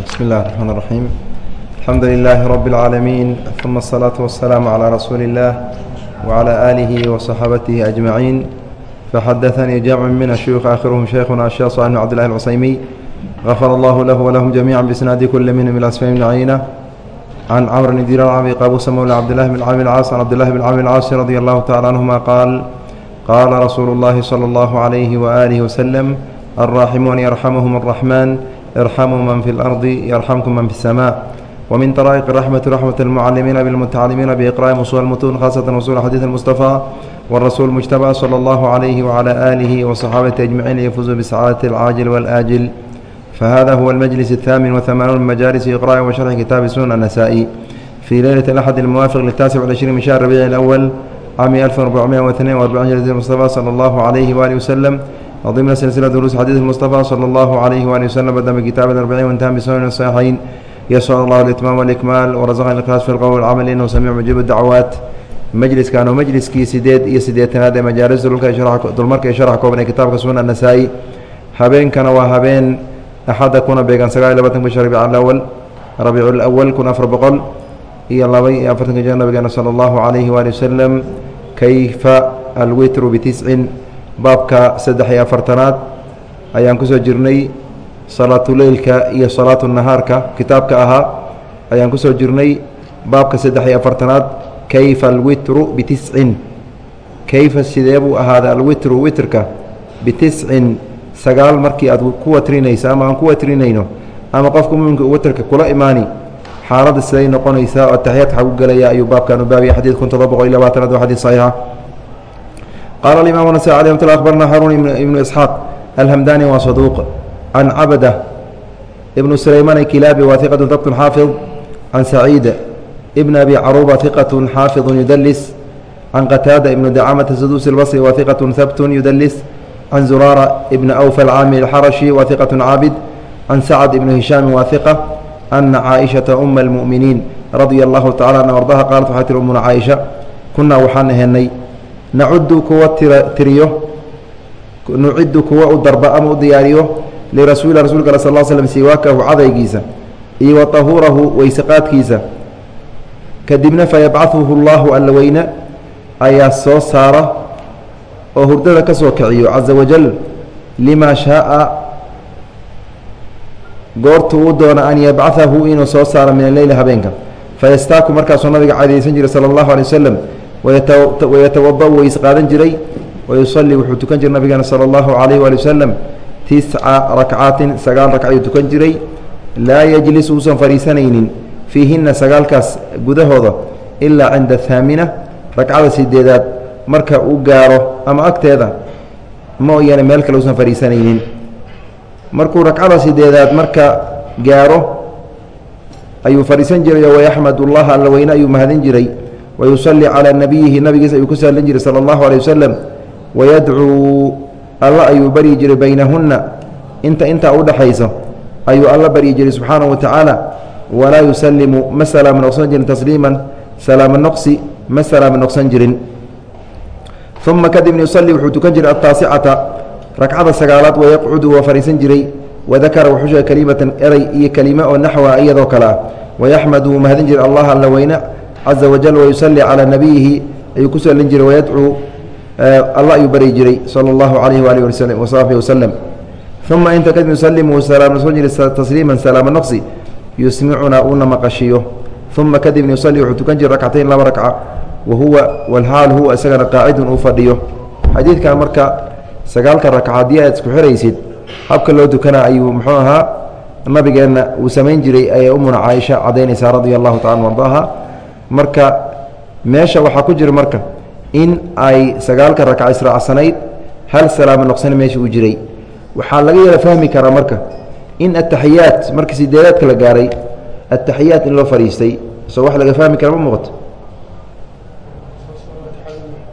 بسم الله الرحمن الرحيم الحمد لله رب العالمين ثم الصلاة والسلام على رسول الله وعلى آله وصحابته أجمعين فحدثني جمع من الشيوخ آخرهم شيخنا الشيخ صالح بن عبد الله العصيمي غفر الله له ولهم جميعا بإسناد كل منهم إلى أسفل بن عيينة عن عمرو بن دينار عن قابوس مولى عبد الله بن عامر العاص عن عبد الله بن عامر العاص رضي الله تعالى عنهما قال قال رسول الله صلى الله عليه وآله وسلم الراحمون يرحمهم الرحمن ارحموا من في الأرض يرحمكم من في السماء ومن طرائق الرحمة رحمة المعلمين بالمتعلمين بإقراء أصول المتون خاصة أصول حديث المصطفى والرسول المجتبى صلى الله عليه وعلى آله وصحابته أجمعين يفوزوا بسعادة العاجل والآجل فهذا هو المجلس الثامن وثمانون من مجالس إقراء وشرح كتاب سنن النسائي في ليلة الأحد الموافق للتاسع والعشرين من شهر ربيع الأول عام 1442 هجرة المصطفى صلى الله عليه وآله وسلم وضمن سلسلة دروس حديث المصطفى صلى الله عليه وآله وسلم بدأ بكتاب الأربعين وانتهى بسنن الصحيحين يسأل الله الإتمام والإكمال ورزقنا الإخلاص في القول والعمل إنه سميع مجيب الدعوات majliskan oo majliskii sideed iyo siddeetanaad ee majaalis dulmarka iyo sharax kooban ee kitaabka sunan nasaa-i habeenkana waa habeen axadda kuna beegan sagaal iyo labaatan bisha rabiic alawal rabiiculawal kun afar boqol iyo laba iyo afartanka jir nabigeena sala allahu calayhi waali wasalam kayfa alwitru bitiscin baabka saddex iyo afartanaad ayaan ku soo jirnay. Salaatuleylka iyo salaatu nahaarka kitaabka ahaa ayaan ku soo jirnay. Baabka saddex iyo afartanaad kayfa alwitru bitiscin kayfa sidee buu ahaaday alwitru witrka? Bitiscin sagaal markii aad ku watrinayso ama aan ku watrinayno ama qofka muminka witrka kula imaani? Xaaladda siday noqonaysaa oo taxiyaadka xagu gelaya ayuu baabkan u baabiyay xadiid kun todoba iyo labaatanaad waa xadiid saxiixa qaala alimaam nasai alي mt abarna haruun ibnu isxaaq alhamdani waa saduuq can cabda ibnu sulaymaan akilaabi waa iqatu dabtun xaafid can saciid ibn abi caruba iqatu xaafidu yudalis can qataada ibnu dacamata saduusi اlbصri wa iqatu habtun yudalis can zuraara ibna awfa alcaami alxarashi wa iqatu caabid can sacd ibnu hishaami waa iqa ana caaishaةa uma اlmu'miniin radia allahu tacala an ardaha qaalat waxay tiri umuna caaisha kunaa waxaan ahenay nacudu kuwa tiriyo nuciddu kuwa u darba ama u diyaariyo lirasuuli rasulka sal l slm siwaakahu cadaygiisa iyo wa tahuurahu weyseqaadkiisa kadibna fayabcahuhu اllahu alla weyne ayaa soo saara oo hurdada ka soo kiciyo caza wajal limaa shaaa goortu u doona an yabcahahu inuu soo saaro min aleyli habeenka fayastaaku markaasuu nabiga cadaysan jiray sala اllahu alay waslem wayatawada-u weys qaadan jiray wayusalii wuxuu tukan jiray nabigeena sala allahu calayh waali wasalam tisca rakcaatin sagaal ragcayuu tukan jiray laa yejlis uusan fadhiisanaynin fiihinna sagaalkaas gudahooda ilaa cinda haamina ragcada sideedaad marka uu gaaro ama agteeda mooyaane meel kale uusan fadhiisanaynin markuu ragcada sideedaad marka gaaro ayuu fadhiisan jiray oo wayaxmad ullaha alla weyne ayuu mahadin jiray wayusalii calaa nabiyihi nabigiisa ayuu ku saalin jiray sala allahu aleyh wasalam wayadcuu alla ayuu baryi jiray baynahunna inta intaa udhexayso ayuu alla baryi jiray subxaanahu wa tacaala walaa yusalimu ma salaama noqsan jirin tasliiman salaamo noqsi ma salaama noqsan jirin uma kadibna yusalii wuxuu tukan jiray ataasicata ragcada sagaalaad wayaqcudu waa fadhiisan jiray wadakara wuxuu sheegay kelimatan eray iyo kelime oo naxwa iyadoo kale ah wayaxmadu wuu mahadin jiray allah alla weyne caza wajal wayusalii calaa nabiyihi ayuu ku salin jiray wayadcuu alla ayuu bari jiray sala allahu calayhi waalihi waslm wasaxbi waslem uma inta kadib yusalimu wuu salaam noqsan jiray tasliiman salaamo noqsi yusmicunaa uuna maqashiyo uma kadibna yusalii wuxuu tukan jiray rakcatayn laba rakca wa huwa walxaal huwa isagana qaacidun uu fadhiyo xadiidkan marka sagaalka rakca haddii aad isku xiraysid habka loo tukanaa ayuu muxuu ahaa nabigeenna uu samayn jiray ayay umuna caaisha cadaynaysaa radia allahu tacala ardaaha marka meesha waxaa ku jira marka in ay sagaalka rakca israacsanayd hal salaamo noqsana meesha uu jiray. Waxaa laga yala fahmi karaa marka in ataxiyaat marka sideedaadka la gaaray ataxiyaat in loo fadhiistay soo wax laga fahmi kara ma muuqato?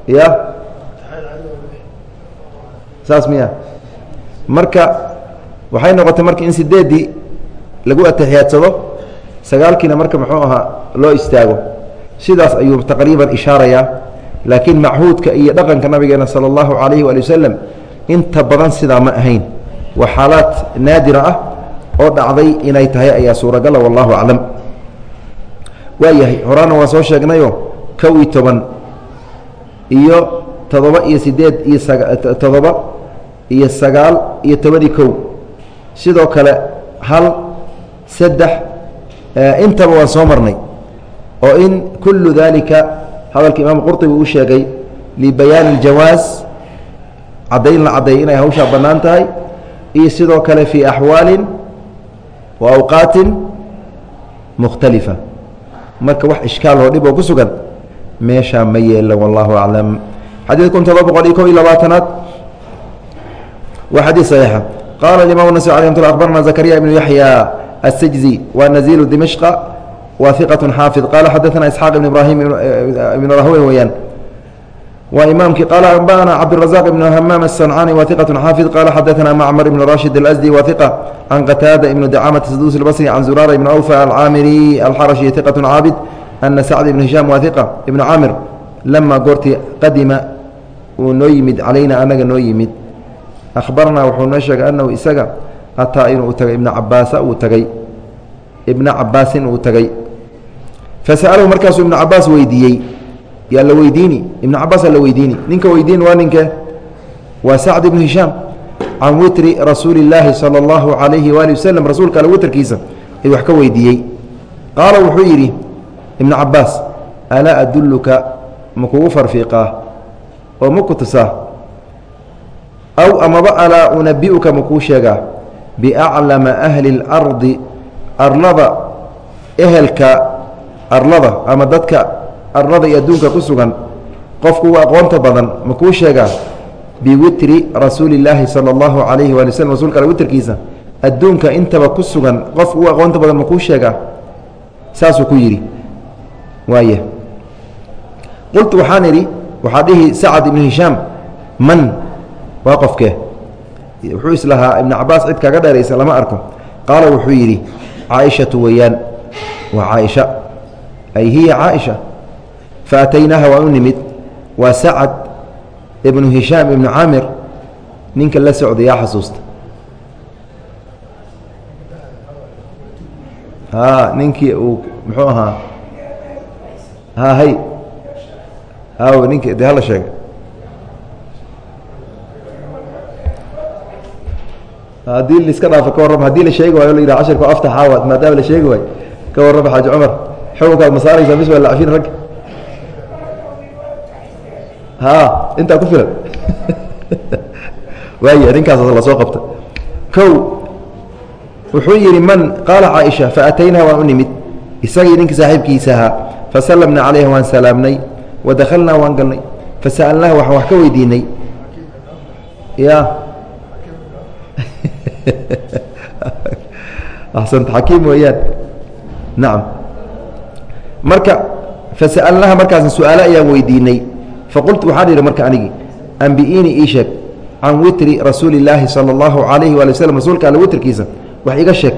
Ya? Saas miya. Marka waxay noqotay marka in sideeddii lagu atixiyaadsado sagaalkiina marka muxuu ahaa loo istaago sidaas ayuu taqriiban ishaarayaa laakiin machuudka iyo dhaqanka nabigeena sala allahu calayhi waali wasalam inta badan sidaa ma ahayn. Waa xaalaad naadira ah oo dhacday inay tahay ayaa suuragala wallahu aclam. Waayahay horaana waan soo sheegnayo kow iyo toban iyo todoba iyo sideed iyo todoba iyo sagaal iyo tobani kow. Sidoo kale hal saddex intaba waan soo marnay oo in kulu dalika hadalka imaam qurطibi uu sheegay libayaani اljawaas caddayn la caddeey inay hawshaa bannaan tahay iyo sidoo kale fii axwaali wa awqaatin mukhtalifa. Marka wax ishkaal oo dhib oo ku sugan meeshaa ma yeelan wallahu aclam. Xadiid kun todoba boqol iyo kob iyo labaatanaad waa xadiid saxiixa. Qaala imaam naswi alay mt barna zakariya ibnu yaxya asijzi wa naziilu dimishqa wa iqaة xaafid qala xadaثna isxaaq ibn ibrahim ibn rahwe weyaan waa imaamkii qaala anba'ana cabdiلrazaq ibn hamaam الصancani wa iqaة xaafid qala xadaثna macmar ibn rashid اlasdi wa iqa can qataada ibn dacamة saduus اlbصri can zurara ibn awfa alcaamiri alxarashi iqaة caabid ana sacd ibn hishaam wa iqa ibn camir lama goortii qadima uu noo yimid calayna anaga noo yimid akhbarnaa wuxuu noo sheegay annahu isaga ataa inuu tagay ibna cabaasa uu tagay ibna cabaasin uu tagay fasa'alahu markaasuu ibna cabaas weydiiyey. Yaa la weydiini? Ibna cabaasaa la weydiini. Ninka weydiin waa ninke waa sacd ibnu hishaam. Can witri rasuuli illaahi sala allahu calayhi waali wasalam rasuulka ale witrkiisa ayuu wax ka weydiiyey. Qaala wuxuu yidhi ibna cabaas alaa adulluka ma kugu farfiiqaa? Oo ma ku tusaa? Aw amaba alaa unabi'uka ma kuu sheegaa? Biaclama ahli اlardi arlada ehelka arlada ama dadka arlada iyo adduunka ku sugan qofku ugu aqoonta badan. Ma kuu sheegaa biwitri rasuulillaahi sala allahu calayhi waali wslm rsulka alle witrkiisa adduunka intaba ku sugan qof ugu aqoonta badan ma kuu sheegaa? Saasuu ku yidhi. Waaya qultu waxaan idhi waxaa dhihi sacad ibnu hishaam man waa qofkee wuxuu islahaa ibnu cabaas cid kaga dheeraysa lama arko. Qaala wuxuu yidhi caaishatu weeyaan. Waa caaisha ay hiya caaisha fa ataynaaha waan u nimid. Waa sacad ibnu hishaam ibnu caamir. Ninka la socda yaa xasuusta. A ninkii uu muxuu ahaa? Ha hay. Haw ninki de hala sheega haddii laiska dhaafo ka warrama haddii la sheegi waayo la yidhaha cashirka aftax aawad maadaama la sheegi waayo ka warrama xaaji cumar xukunkaad ma saaraysaa bis waa lacafin ragga intaa ku filan. Waaya ninkaas la soo qabta. Kow wuxuu yidhi man qaala caaisha faataynaa waan u nimid. Isagii ninka saaxiibkiisa ahaa fasallamna calayha waan salaamnay wadakhalnaa waan galnay fasa'alnaaha waxaan wax ka weydiinay. Ya. Axsanta xakiim weeyaan. Nacam marka fasa'alnaha markaasa su-aalo ayaan weydiinay faqultu waxaan idhi marka anigii ambi'iini ii sheeg can witri rasuuli illaahi sala allahu calayhi waali waslm rasuulka alle witrkiisa wax iga sheeg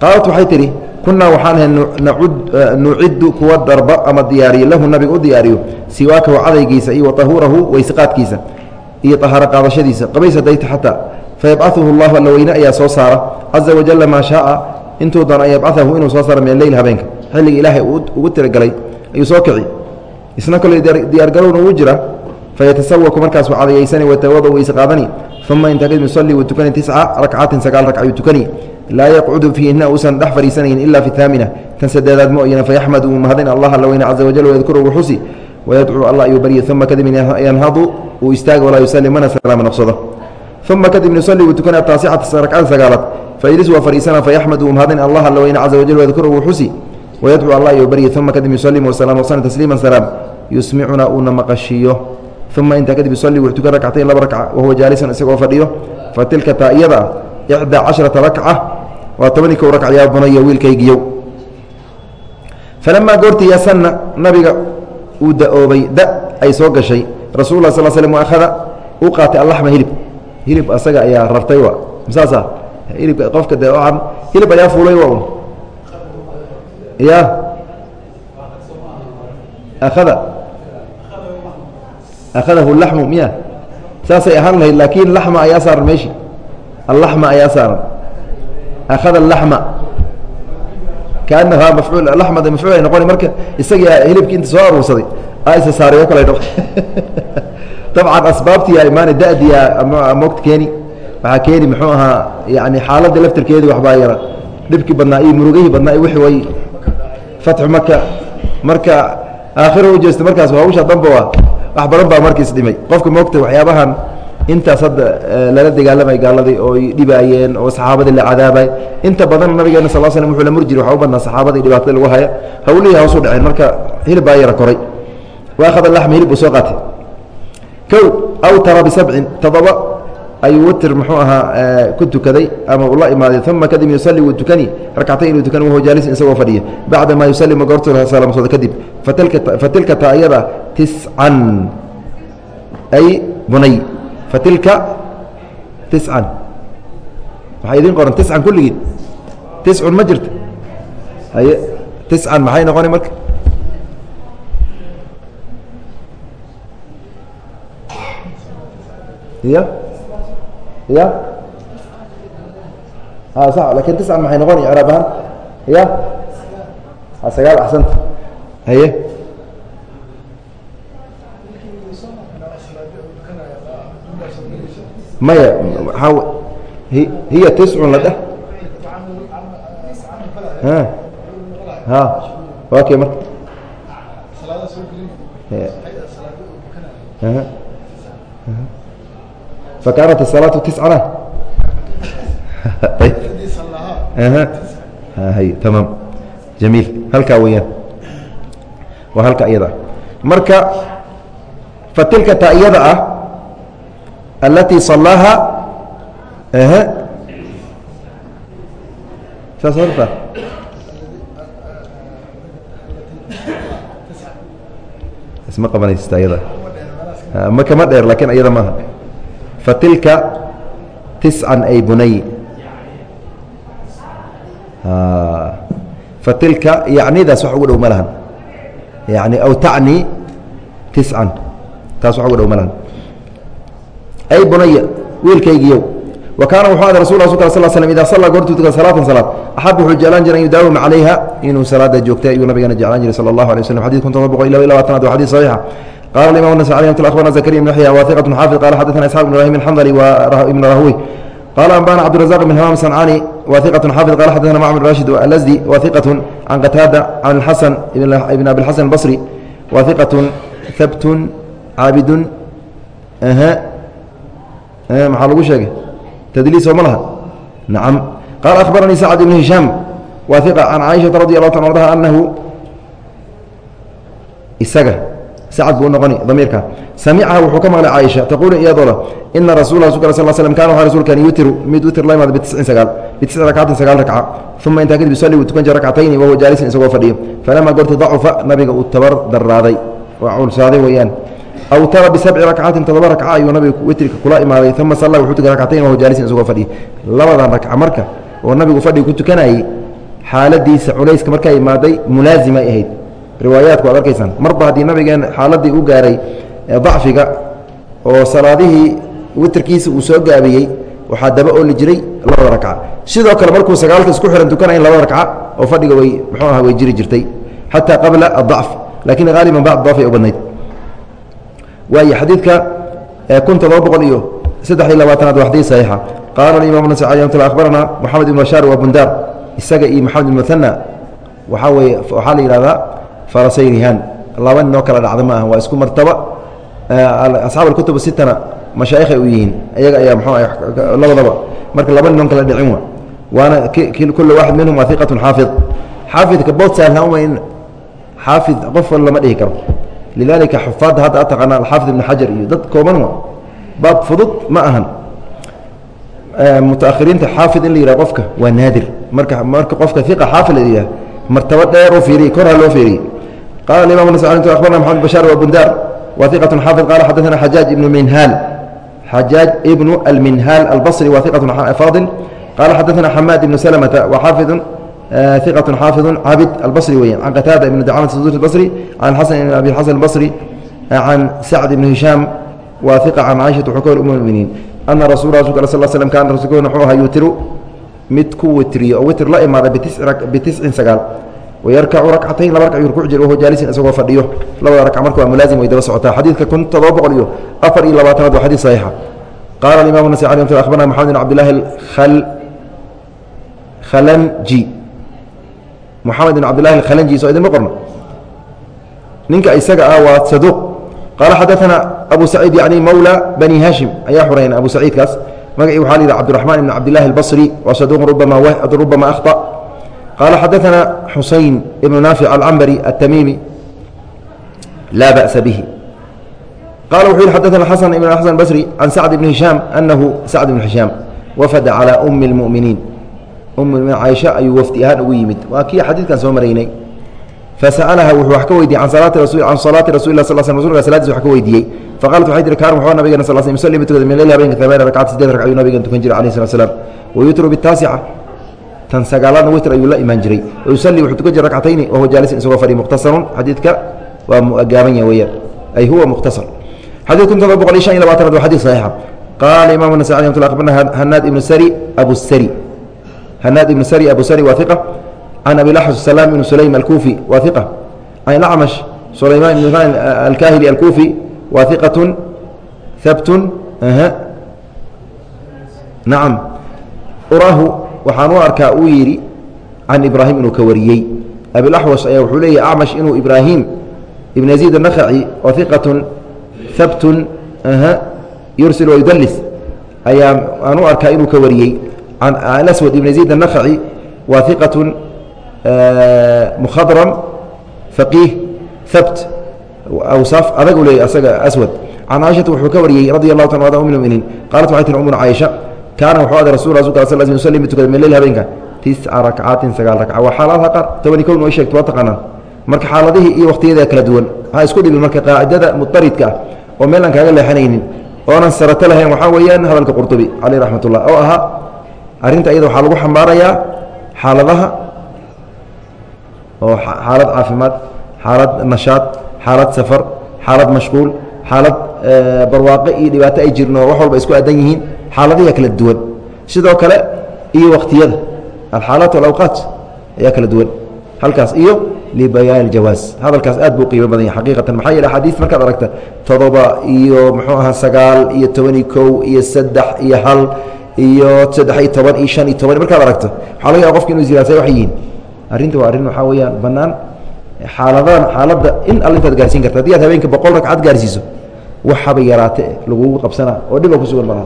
qaalat waxay tidhi kunaa waxaan ahay nuciddu kuwa darba ama diyaariyo lahu nabiga u diyaariyo siwaakahu cadaygiisa iyo wa tahuurahu weyseqaadkiisa iyo tahaaro qaadashadiisa qabays hadayta xataa fayabcaثuhu اllahu alla weyne ayaa soo saara caza wajala maa shaaa intuu doon an yabcaثahu inuu soo saaro min aleyl habeenka xilliga ilaahay ugu tiragelay ayuu soo kici isna kole diyaargarowna uu jira fayatasawaku markaasuu cadayaysani watawada weyse qaadani. Uma intaa kadib wuu tukani tisca rakcatin sagaal ragc ayuu tukani. Laa yaqcudu fiihina uusan dhex fadhiisanayn ila fi haamina tan sadeedaad mooyane fayaxmad uu mahadin allah alla caza wajal wayadkuru wuxusi wayadcuu allah ayuu baryi uma kadib yanhadu uu istaaga walaa yusali mana salaama noqsado. Uma kadib yusalii wuu tukana taasicata rakcada sagaalaad. Faylis waa fadhiisana fayaxmad uu mahadin allah alla caza wajal wayadkuru wuxusi wayadcuu allah ayuu baryi uma kadib yusalim wasalaam wsana tasliima salaam yusmicuna uuna maqashiiyo uma intaa kadib yusalii wuxuu tukan rakcatayn laba rakca wahuwa jaalisan isagoo fadhiyo fa tilka taa iyada ixdaa casharata rakca waa tobani kow rakc yaa bunaya wiilkaygiyow falamaa goortii yasanna nabiga uu da'oobay da ay soo gashay rasul lah sal slm akhada uu qaatay allaxma hilib hilib asaga ayaa rartay wa saasa hilibka qofka de hilib ayaa fuulay wa ya. Akhada akhadahu laxmu miya. Saasay ahaan lahayd laakiin laxma ayaa saaran meeshi. Allaxma ayaa saaran. Akhada laxma kaanahaa mafcuul laxmada mafcuul ay noqoni marka isaga hilibkii inta soo aruursaday isa saaray o kale dabcan asbaabtii imaana dadiya mogta keeni. Waxaa keeni muxuu ahaa yani xaaladda laftirkeedi waxbaa yara. Dhibkii badnaa iyo murugihii badnaa wixii way fatxu maka marka aakhira u jeesta markaas hawsha danba waa wax badan baa markiis dhimay. Qofka moogta waxyaabahan intaas hadda lala dagaalamay gaaladii oo dhibaayeen oo saxaabadii la cadaabay. Inta badan nabigeena sal slm wuxuu la mur jiri waxa u badnaa saxaabadii dhibaatada lagu haya hawlihii hoosu dhaceen marka hilib baa yara koray. Wa akhada laxma hilib uu soo qaatay. Kow awtara bisabcin toddoba ayuu witr muxuu ahaa ku tukaday ama uu la imaaday uma kadib yusalli wuu tukani. Rakcatayn inuu tukani wahuwa jaalisin isagoo fadhiya. Bacda maa yusalima goortu salaamsooda kadib fatilka ta ayada tiscan ay bunay. Fatilka tiscan waxaa idiin qoran? Tiscan kulligiin tiscun ma jirta? Haye tiscan maxay noqoni marka? Ya ya? Sa laakiin tiscan maxay noqoni icraab ahaan. Ya? Sagaal axsanta haye? Maya hiya tiscun la dheh ha? Waa kee marka fakaanat الsalaaةu tiscana tamaam jamiil halkaa weyaan waa halka iyada marka fatilka ta iyada ah التي صلاها saas horta isma qabanaysta ayada ma kama dheer lakin ayada maaha fatilka tiscan ay bunay fatilka yacnidaas wax ugu dhow ma yani aw tacni tiscan taas wax ugu dhow ma ay bunaya wiilkaygiiyow wa wuxuu ada rasul rasulka sal slm ida salla goortuu salaatan salaad axab wuxuu jeclaan jiray an yudaawima calayha inuu salaada joogtay ayuu nabigeena jeclaan jiray sala allahu alay waslm xadid kun todoba boqol iyo laba waa xadid saxiixa qala imam nas alي abarna zakariya bn yaxya wahiqat xaafid qala xadana isxaq bn ibrahim alxandali ibn rahwi qala anbana cabdirazaq bn hamaam sancani wahiqat xaafid qala xadana macmar rashid alasdi wahiqat can qataada can xasan ibn abi xasan basri wahiqat habtun caabidun maxaa lagu sheegay tdliisoo ma laha nacam qaala akhbaranii sacd ibn hishaam wahiqa can caaishaa radi allahu ta anahu isaga sacad buu unoqoni damiirka samicaha wuxuu ka maqlay caaisha taquulu iyadoo leh ina rasuula rasulka sal slm kana waxa rasuulkani yutiru mid witir la imaada bitiscin sagaal bitisci rakcatin sagaal rakca uma intaa kadib yusalli wuu tukan jira rakcatayni wahuwa jaalisin isagoo fadhiyo falamaa goorti dacufa nabiga uu tabar daraaday waa culsaaday weeyaan aw tara bisabci rakcatin todoba rakca ayuu nabigu witrika kula imaaday uma salla wuxuu tukay rakcatayn wahuwa jaalisin isagoo fadhiya labadan rakca marka oo nabigu fadhiga ku tukanayey xaaladiisa culayska markaa imaaday mulaazimay ahayd riwaayaadku waad arkaysaan marba haddii nabigeen xaaladii u gaaray dacfiga oo salaadihii witrkiisa uu soo gaabiyey waxaa daba ooli jiray labada rakca sidoo kale markuu sagaalka isku xihan tukanayn labada rakca oo fadhiga way muxuu aha way jiri jirtay xataa qabla adacf laakiin haaliban bacd dacf ay u badnayd. Waay xadiidka kun todoba boqol iyo saddex iyo labaatanaad waa xadiid saxiixa. Qaala imam nas akhbarana moxamed ibn bashaar wa bundar isaga iyo maxamed ibn muhana waxaa weeye waxaa la yidhahdaa farasayrihan laba ninoo kala dhacda ma aha waa isku martaba. Asxaab sitana mashaayikhay u yihiin. Iyaga ayaa mxuu labadaba. Marka laba ninon kala dhicin wa waana kula waaxid minhum waa xaafid. Xaafidka in xaafid qof wal lama dhihi karo. Lidalika xufaadda hadda ad taqaana alxaafid ibn xajar iyo dad kooban wa baab fudud ma ahan. Mutaahiriinta xaafid in la yihah qofka waa naadir. Marka marka qofka iqa xaafid la yihah martaba dheer oo fiiriye kor ha loo fiiriye qala imam nt abarna mxamed bashaar wa bundar wa iqat xaafid qala xadaana xajaaj ibnu minhaal xajaaj ibnu alminhaal albasri wa iqat faadil qala xadaana xamaad ibnu salmata wa xaafidu iqat xaafidu cabid albasri weya can qataada ibn dacama saduur basri can xasan ibn abi xasan basri can sacd ibn hishaam wa iqa can caaishat xukoor um muminiin ana rasul rasulka al sl slm kaana rasulka wuxuu ahaa yutiru mid ku witriyo oo witr la imaada bitiscin sagaal wayarkacu rakcatayn laba rakac yuu rukuc jira wahuwa jaalisin isagoo fadhiyo labada rakac marka waa mulaazim way daba socotaa xadiidka kun todoba boqol iyo afar iyo labaatanaad waa xadiid saxiixa qaala alimamu nasai alay mtl akhbarna maxamed bin cabdillaahi khalanji moxamed bin cabdillahi alkhalanji soo idinma qorno ninka isaga ah waa saduuq qaala xadaana abu saciid yacni mawla bani haashim ayaa xurayna abu saciidkaas magacii waxaa la yidhi cabdiraxmaan ibn cabdillahi albasri waa saduuqun rubama akhطأ qaala xadaثana xusayn ibnu naafic alcambari الtamimi laa ba'sa bihi qala wuxuu yihi xadaثana xasan ibn xasan basri can sacd ibni hishaam anahu sacd ibn hishaam wafada calى umi اlmu'miniin um caaisha ayuu wafdi ahaan ugu yimid waa kii xadiidkan soo maraynay fasa'alaha wuxuu wax ka weydiiyey an salaati can salaati rasul lah sl sl rasulka saladiis wax ka weydiiyey faqalat waxay tihi kaan wuxuu nabigena sal sl yusalli mid tukada min leyl habeenka tamaana rakcad sideed ragc ayuu nabigan tukan jiray alayh slat slam wayutru bitaasica tan sagaaladna witr ayuu la imaan jiray. Wayusalli wuxuu tukan jiray rakcatayni wahuwa jaalisin isagoo fadhi mukhtasarun xadiidka waa mugaaban ya weyaan ay huwa mukhtasar xadid kun todoba boqol iyo iyo labaatanaad waa xadid saxiixa. Qaala imam nasai alي mt abarna hanaad ibnu sari abu sari. Hanaad ibnu sari abu sari waa iqa can abi laxs salaam ibnu sulaym alkuufi waa iqa can acmash sulaymaan ibn alkahili alkuufi waa iqatun habtun nacam uraahu waxaan u arkaa uu yidhi can ibraahim inuu ka wariyey. Abilaxwas ayaa wuxuu leeyahy acmash inuu ibraahim ibn yaziid anakhaci oo iqatun habtun yursil wayudalis ayaa aan u arkaa inuu ka wariyey. Can alaswad ibn yaziid anakhaci waa iqatun mukhadram faqiih habt awsaaf adag u leeyay asaga aswad. Can caaishata wuxuu ka wariyey radi allahu ta um muminiin. Qaalat waxay tihi umuna caaisha kaana wuxuu ada rasul rasulka sl mid tukada min leyl habeenka tisca rakcaatin sagaal rakca waa xaaladaha qaar tobani kown way sheegto waa taqaanaan marka xaaladihii iyo wakhtiyada kala duwan waxaa isku dhibin marka qaacidada mudaridka ah oo meel aan kaaga leexanaynin oonan sarato lahayn waxaa weeyaan hadalka qurtubi caleyh raxmat ullah oo ahaa arrinta iyada waxaa lagu xambaarayaa xaaladaha oo xaalad caafimaad xaalad nashaad xaalad safar xaalad mashquul xaalad barwaaqe iyo dhibaato ay jirno wax walba isku aadan yihiin xaaladiha kala duwan. Sidoo kale iyo waktiyada alxaalaat alawqaat ayaa kala duwan. Halkaas iyo libayaan jawaaz hadalkaas aad buu qiimo badan yahay xaqiiqatan. Maxaa yeele axaadiis markaad aragta todoba iyo muxuu ahaa sagaal iyo tobani kow iyo saddex iyo hal iyo saddex iyo toban iyo shan iyo toban. Markaad aragto waxaa laga yaaba qofka inuu ziraasay wax yihiin. Arrinta waa arrin waxaa weeyaan bannaan. Xaaladadan xaaladda in all intaad gaarsiin karta. Haddii aad habeenka boqol ragcad gaarsiiso waxaba yaraate lagugu qabsanaa oo dhiba ku sugan malaha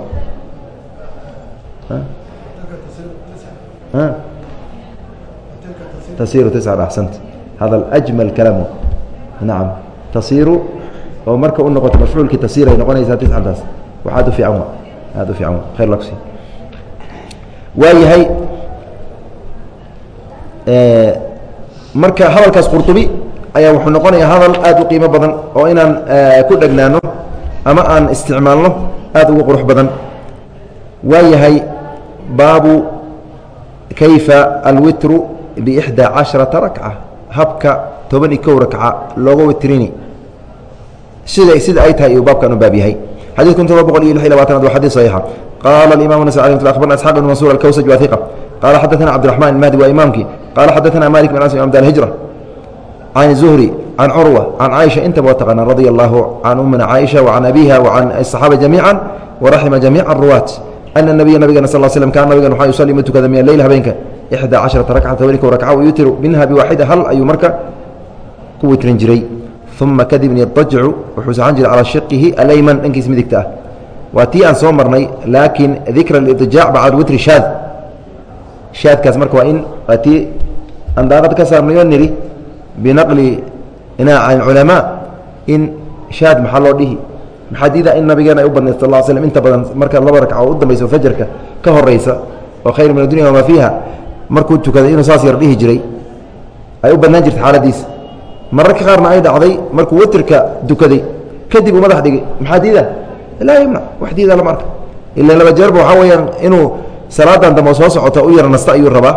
tasiru tiscan axsanta hadal ajmal kalaamu nacam tasiru oo marka u noqoto mafcuulkii tasiir ay noqonaysaa tiscantaas wax aad u fiican wa aad u fiican wa khayr lakusi waa yahay marka hadalkaas qurطubi ayaa wuxuu noqonayaa hadal aad u qiimo badan oo inaan ku dhegnaano ama aan isticmaalno aad ugu qurux badan. Waa yahay baabu kayfa alwitru bixdaa caشharaةa rakca habka toban iyo kow rakca looga witrini sida sida ay tahay uu baabkan u baab yahay xadيث kun todoba boqol iyo lix iy labaatanaad wa xadيث صaحيixa qala الimam النسي ي أخbarna اسحاq بن maنصور الكwsج wa ثiqة qala xadaثna cبdiرحman الmهدي waa imaamkii qala xadaثna mالك بن أنس بن الهiجرة can الزهري can curوة can caiشha intaba waa taqaanaa radي الlah can umina caiشha وcan abiha وcan الصaxaabة جamيعا وraxima جamيع الruwaaت ana nabiya nabigana sal slm kaan nabigan waxaa yusallii ma min aleyl habeenka ixdaa caشharata rakcata haweenka rakca wayutiru minha biwaaxida hal ayuu marka ku witrin jiray uma kadibna yadajacu wuxuu saxan jiray calaa shaqihi alayman dhankiis midigta ah waa tii aan soo marnay laakiin dikra اidjaac bacd witri shaad shaadkaas marka waa in waa tii aan daarad ka saarnay oo binaqli inaaca culamaa in shaad maxaa loo dhihi maxaa diida in nabigeena ay u badnayd sal slm inta badan marka laba ragca oo u fajarka ka horeysa oo khayr min adunya wamaa fiiha. Markuu tukaday inuu saas yar dhihi jiray ay u bannaan jirta xaaladiisa mararka qaarna ay dhacday markuu witrka dukaday. Kadib uu madax dhigay maxaa diida laa yumnac wax diida lama arka ila laba jeerba waxaa weeyaan inuu salaadan dambe soo socota u yara nasta ayuu rabaa.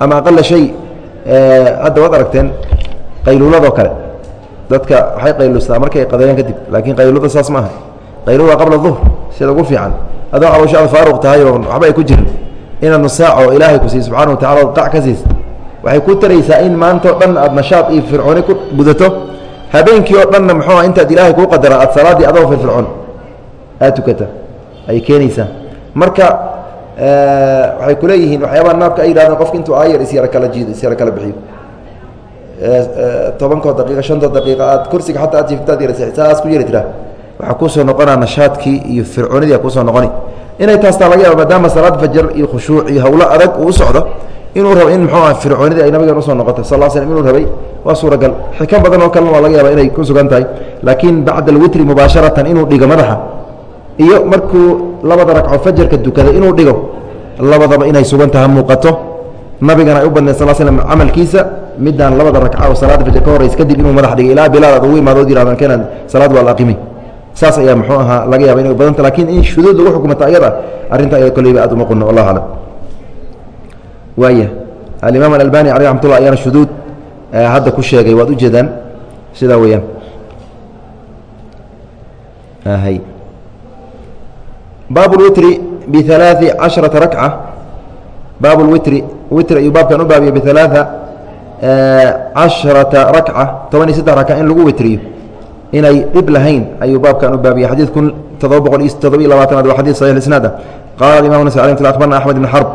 Ama aqala shay hadda waad aragteen qayluuladoo kale dadka waxay qayluustaa markay qadeeyaan kadib laakiin qayluulada saas maaha. Qayluula qabla duhr sida ugu fiican. Adoo calooshaada faaruq tahay oo waxba ay ku jirin. Inaad nusaaco ilaahay ku siiy subxana wa tacala qac ka siis waxay ku taraysaa in maanta o dhan aad nashaad iyo fircooni ku gudato. Habeenkii oo dhanna muxuu intaad ilaahay kuu qadara aad salaaddii adoo firfircoon aad tukata ayay keenaysaa. Marka waxay ku leeyihiin waxyaabaha naabka ay yidhahdeen qofka intuu aayar isyara kala jiido isyara kala bixiyo tobankoo daqiiqa shantoo daqiiqa aad kursiga xataa aad jiiftaad yara saas ku yari tiraa waxaa kuusoo noqonaa nashaadkii iyo fircoonidii ku soo noqoni. Inay taastaa laga yaaba maadaama salaad fajar iyo khushuuc iyo hawlo adag uu u socdo inuu rabo in muxuu ah fircoonidii ay nabigeen u soo noqotay sal l slm inuu rabay waa suuragal. Xikan badan oo kalena waa laga yaaba inay ku sugan tahay laakiin bacda alwitri mubaasharatan inuu dhigo madaxa. Iyo markuu labada ragco fajarka dukaday inuu dhigo labadaba inay sugan taha muuqato. Nabigana ay u badneed sal slm camalkiisa midaan labada ragca oo salaada fajar ka horeys kadib inuu madax dhigay ilaa bilaal aad ugu imaado yihahdan keenan salaad waa la aqimi saas ayaa muxuu ahaa laga yaaba inay badanta lakin in shuduud lagu xukumata ayada arrinta ayada koleyba aad uma qunno wallah aclam waaya alimaam alalbani aleh raxmat ullah ayaana shuduud hadda ku sheegay waad ujeedaan sidaa weeyaan hy baab اlwitri bialaaثi caشharaةa rakca baab اlwitri witr ayuu baabkan u baabiya bialaaثa caشharaةa rakca toban iyo saddex raka in lagu witriyo inay dhib lahayn ayuu baabkan u baabiya xadiid kun todoba boqol iyo todobiyo labaatanaad waa xadid صaيح isnaada qala imam nas abarna axmed bn xrb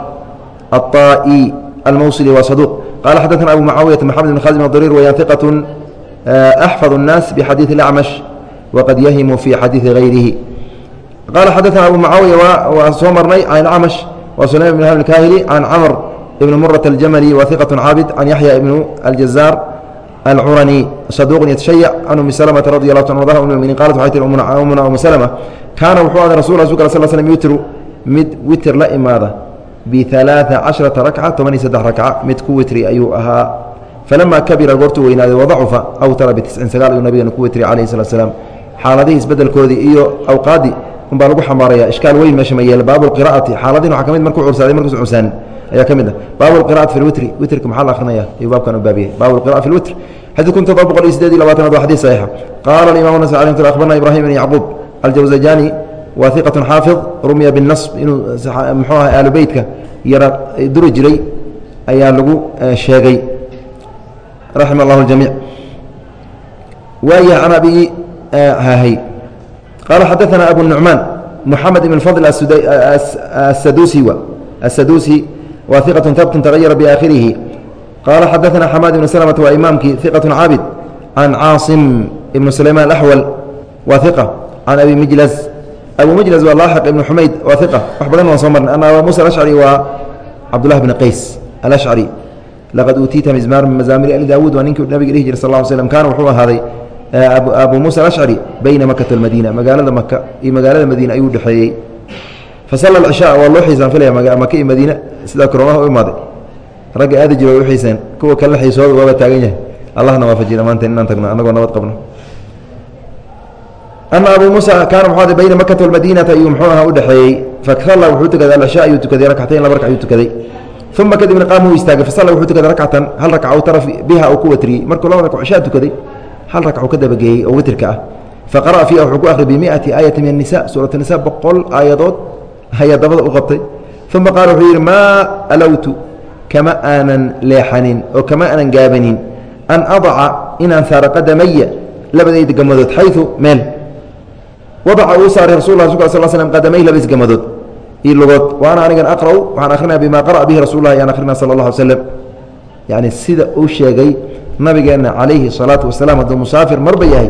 الطائي الموصلي وصدوق قال حدثنا أبو معاوية محمد بن خازم الضرير ويا ثقة أحفظ الناس بحديث الأعمش وقد يهم في حديث غيره قال حدثنا أبو معاوية وسومرني عن الأعمش وسليم بن هاب الكاهلي عن عمر بن مرة الجملي وثقة عابد عن يحيى بن الجزار العرني صدوق يتشيع عن أم سلمة رضي الله عنها وضعها أم المؤمنين قالت وحيت أمنا أم سلمة كان وحوى رسول الله صلى الله عليه وسلم يوتر مد وتر لا إماذا bialaaثa caشharaةa rakca toban iyo saddex rakca mid ku witri ayuu ahaa falamaa kabira goortuu weynaaday wadacufa awtara bitiscin sagaal ayuu nabigana ku witri calayhi salatu slam xaaladihii isbedelkoodii iyo awqaaddii unbaa lagu xambaaraya ishkaal weyn meesha ma yeela baabu lqira'ati xaaladiin waxaa ka mid markuu cursaaday markuusa cursaanin ayaa ka mid ah. a baab qra fi witrka maxaa la arinaya ayuu baabkan u baabiyey baab qra fi kun todoba boqol iyo sideed iyo labaatanaad waa xadii saxiixa qaala imam nas alm akhbarna ibrahim bn yacquub aljawzajani waa iqatun xaafid rumiya binasb inuu mxuu aha aalu yara duri jiray ayaa lagu eh, sheegay. Raxima allah ljamiic waayah can abi eh, hahay qaala xadaana abu nucmaan muxamed ibn fadl asaduusi asaduusi wa iqaة habt tagayara biaakhirihi qaala xadaثana xamaad ibn slmة waa imaamkii iqaة caabid can caaصim ibn sulayman اأxwal wa iqa can abi mijlas abu mijlas waa laaxiq ibn xumayd waa iqa wax badan waan soo marnay ana abaa musa alashcari waa cabdullahi bn qays alashcari laqad uutiita mizmaar min mazaamiri ali daawuud waa ninkii nabiga dhihi jiray sal ll slm kaana wuxuu ahaaday abu muusa alashcari bayna makata walmadiina magaalada maka iyo magaalada madiina ayuu dhexeeyey fasalla alcishaa waa loo xiisaan filaya maka iyo madiina sidaa koroonaha u imaaday. Ragga aada jira way u xiiseen. Kuwa kalena xiisooda waaba taagan yahay. Allahna waafaji dhammaanteen inaan tagno annagoo nabad qabno. Ana abu muusa kaana mxu bayna makata walmadiinata ayuu mxuu aha u dhexeeyey wuxuu tukaday alcishaa ayuu tukaday rakcatayn laba raka ayuu tukaday. Uma kadibna qaama uu istaagay fasalla wuxuu tukaday rakcatan hal rakca u biha uu ku watriyey. Markuu laba rakc cishaa tukaday hal rakc uu ka dabageeyey oo witrka ah. Faqara'a fiiha wuxuu ku akhriy bimiati aayati min anisa suurat nisa boqol aayadood ayaa dabada u qabtay. Uma qaala wuxuu yidhi maa alowtu kama aanan leexanin oo kama aanan gaabanin an adaca inaan saaro qadamaya labadayda gamadood xayu meel. Wadaca uu saaray rasul la rasulka sal slm qadamay labis gamadood iyo lugood wa ana anigan aqra'u waxaan akhrinaya bima qara'a bihi rasul lah ayaan akhrina sala allah slam yacni sida uu sheegay nabigeenna calayhi salaatu wasalaam hadduu musaafir marba yahay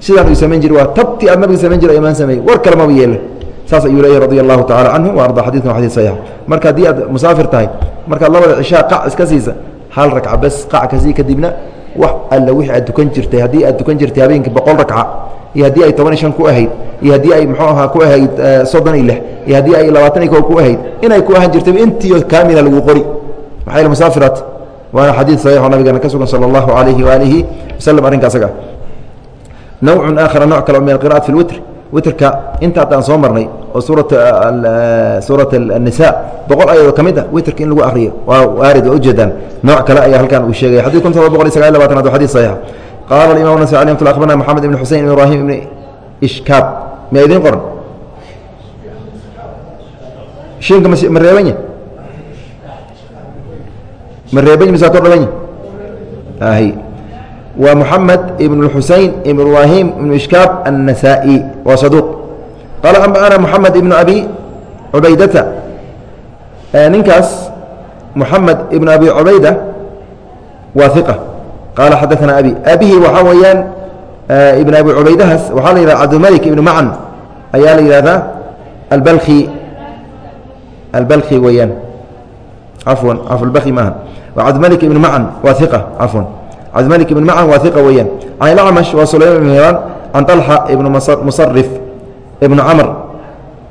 sidaan uu samayn jiri waa tabti aad nabiga samayn jira imaan sameeyey war kale maba yeele saas ayuu leeyahy radi allahu tacala canhu arda xadidkan wa xadid saxiix. Marka haddii aad musaafir tahay markaad labada cishaa qac iska siisa hal rakca bes qac ka sii kadibna wax alla wixii aad dukan jirtay haddii aad dukan jirtay habeenkii boqol rakca iyo haddii ay toban iyo shan ku ahayd iyo haddii ay muxuu ahaa ku ahayd soddon iyo lix iyo haddii ay labaatan iyo ko ku ahayd inay ku ahaan jirtay intiio kaamila lagu qori. Maxaa yl musaafiraat waana xadiid saxiixoo nabigeena ka sugan sala allahu calayhi waaalihi wasalam arrinka asaga. Nawcun aakhara nooc kale oo min alqira'at fi lwitr witrka inta haddaan soo marnay oo suurat suurat الnisa boqol ayadoo ka mid ah witrka in lagu akriyo waa waarid waa ujeedaan nooc kale ayaa halkan uu sheegaya xadid kun todoba boqol iyo sagaal labatan ad xadid saxiixa qaala alimam nas alي mt abarna moxamed ibn xusein ibn ibrahim ibn ishkaab miyaa idiin qoran shiinka ma reebanya ma reeban mise kor dhaban ahi wa moxamed ibn xusein ibn ibrahim ibn ishkaab النasaaئي waa saduuq qaala anba'ana moxamed ibn abi cubaydata ninkaas moxamed ibn abi cubayda waa iqa qaala xadaثana abi abihi waxaa weeyaan ibn abi cubaydahaas waxaa la yihahda cabdilmalik ibn macan ayaa la yihahdaa albalki albalki weeyaan cafwan cafulbaki maaha waa cabdimalik ibn macan waa iqa cafwan cabdimalik ibn macan waa iqa can ilacmash waa sulayman ibn hiraan can طalxa ibn musarif ibn camr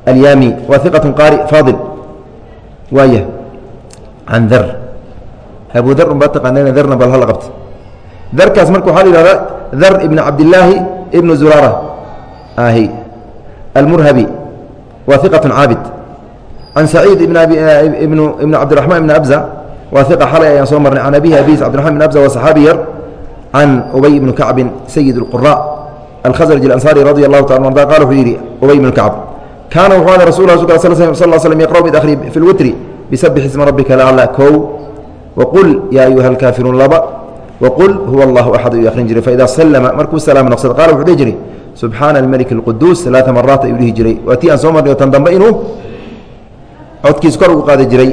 alyami waa qaari faadil waaya can dar abu dar un baa taqaaneen darna bal hala qabta darkaas marka waxaa la yihahdaa dar ibn cabdillaahi ibn zurara ahi almurhabi waa caabid. Can saciid ibn ibn cabdiraxmaan ibn abza waa xalay ayaan soo marnay. Can abihi abis cbdiraxman ibn abza waa saxaabi yar can ubay ibni kacbin sayid اlqura alkhasraj alansaari radi allahu taala arda qala wuxuu yidhi ubay ibn kacb kaana wuxuu ala rasul sal slm yaqra'u mid akhri fi lwitri bisabix isma rabbika lacla kow waqul yaa ayuha alkaafiruun laba wqul huwa allahu axad ayuu akhrin jiray faida sallama markuu salaam noqsada qala wuxuu dhihi jiray subxaana almelik اlquduus alaaa maraat ayuu dhihi jiray waa tii aan soo marnay o tan dambe inuu codkiis kor ugu qaadi jiray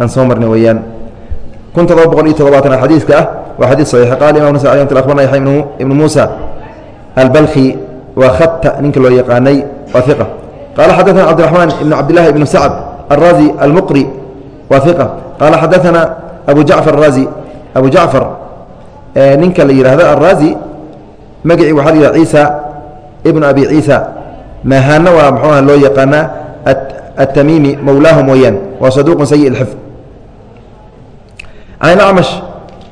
aan soo marnay weeyaan kun todoba boqol iyo todobaatan xadiidka ah waa xadiid saxiix qaala imam nasa mt abarna yaxya ibnu muusa albalkhi waa khata ninka loo yaqaanay waa iqa qaala xadaثana cabdiraxmaan ibn cabdillahi ibnu sacd alrazi almuqri waa iqa qaala xadaثana abu jacfar arazi abu jacfar ninka la yihahdo alrazi magacii waxaa la yihah ciisa ibnu abi ciisa mahaana waa mxuuha loo yaqaanaa التmيمي mولاaهم weyaan waa صدوq سيء الحفظ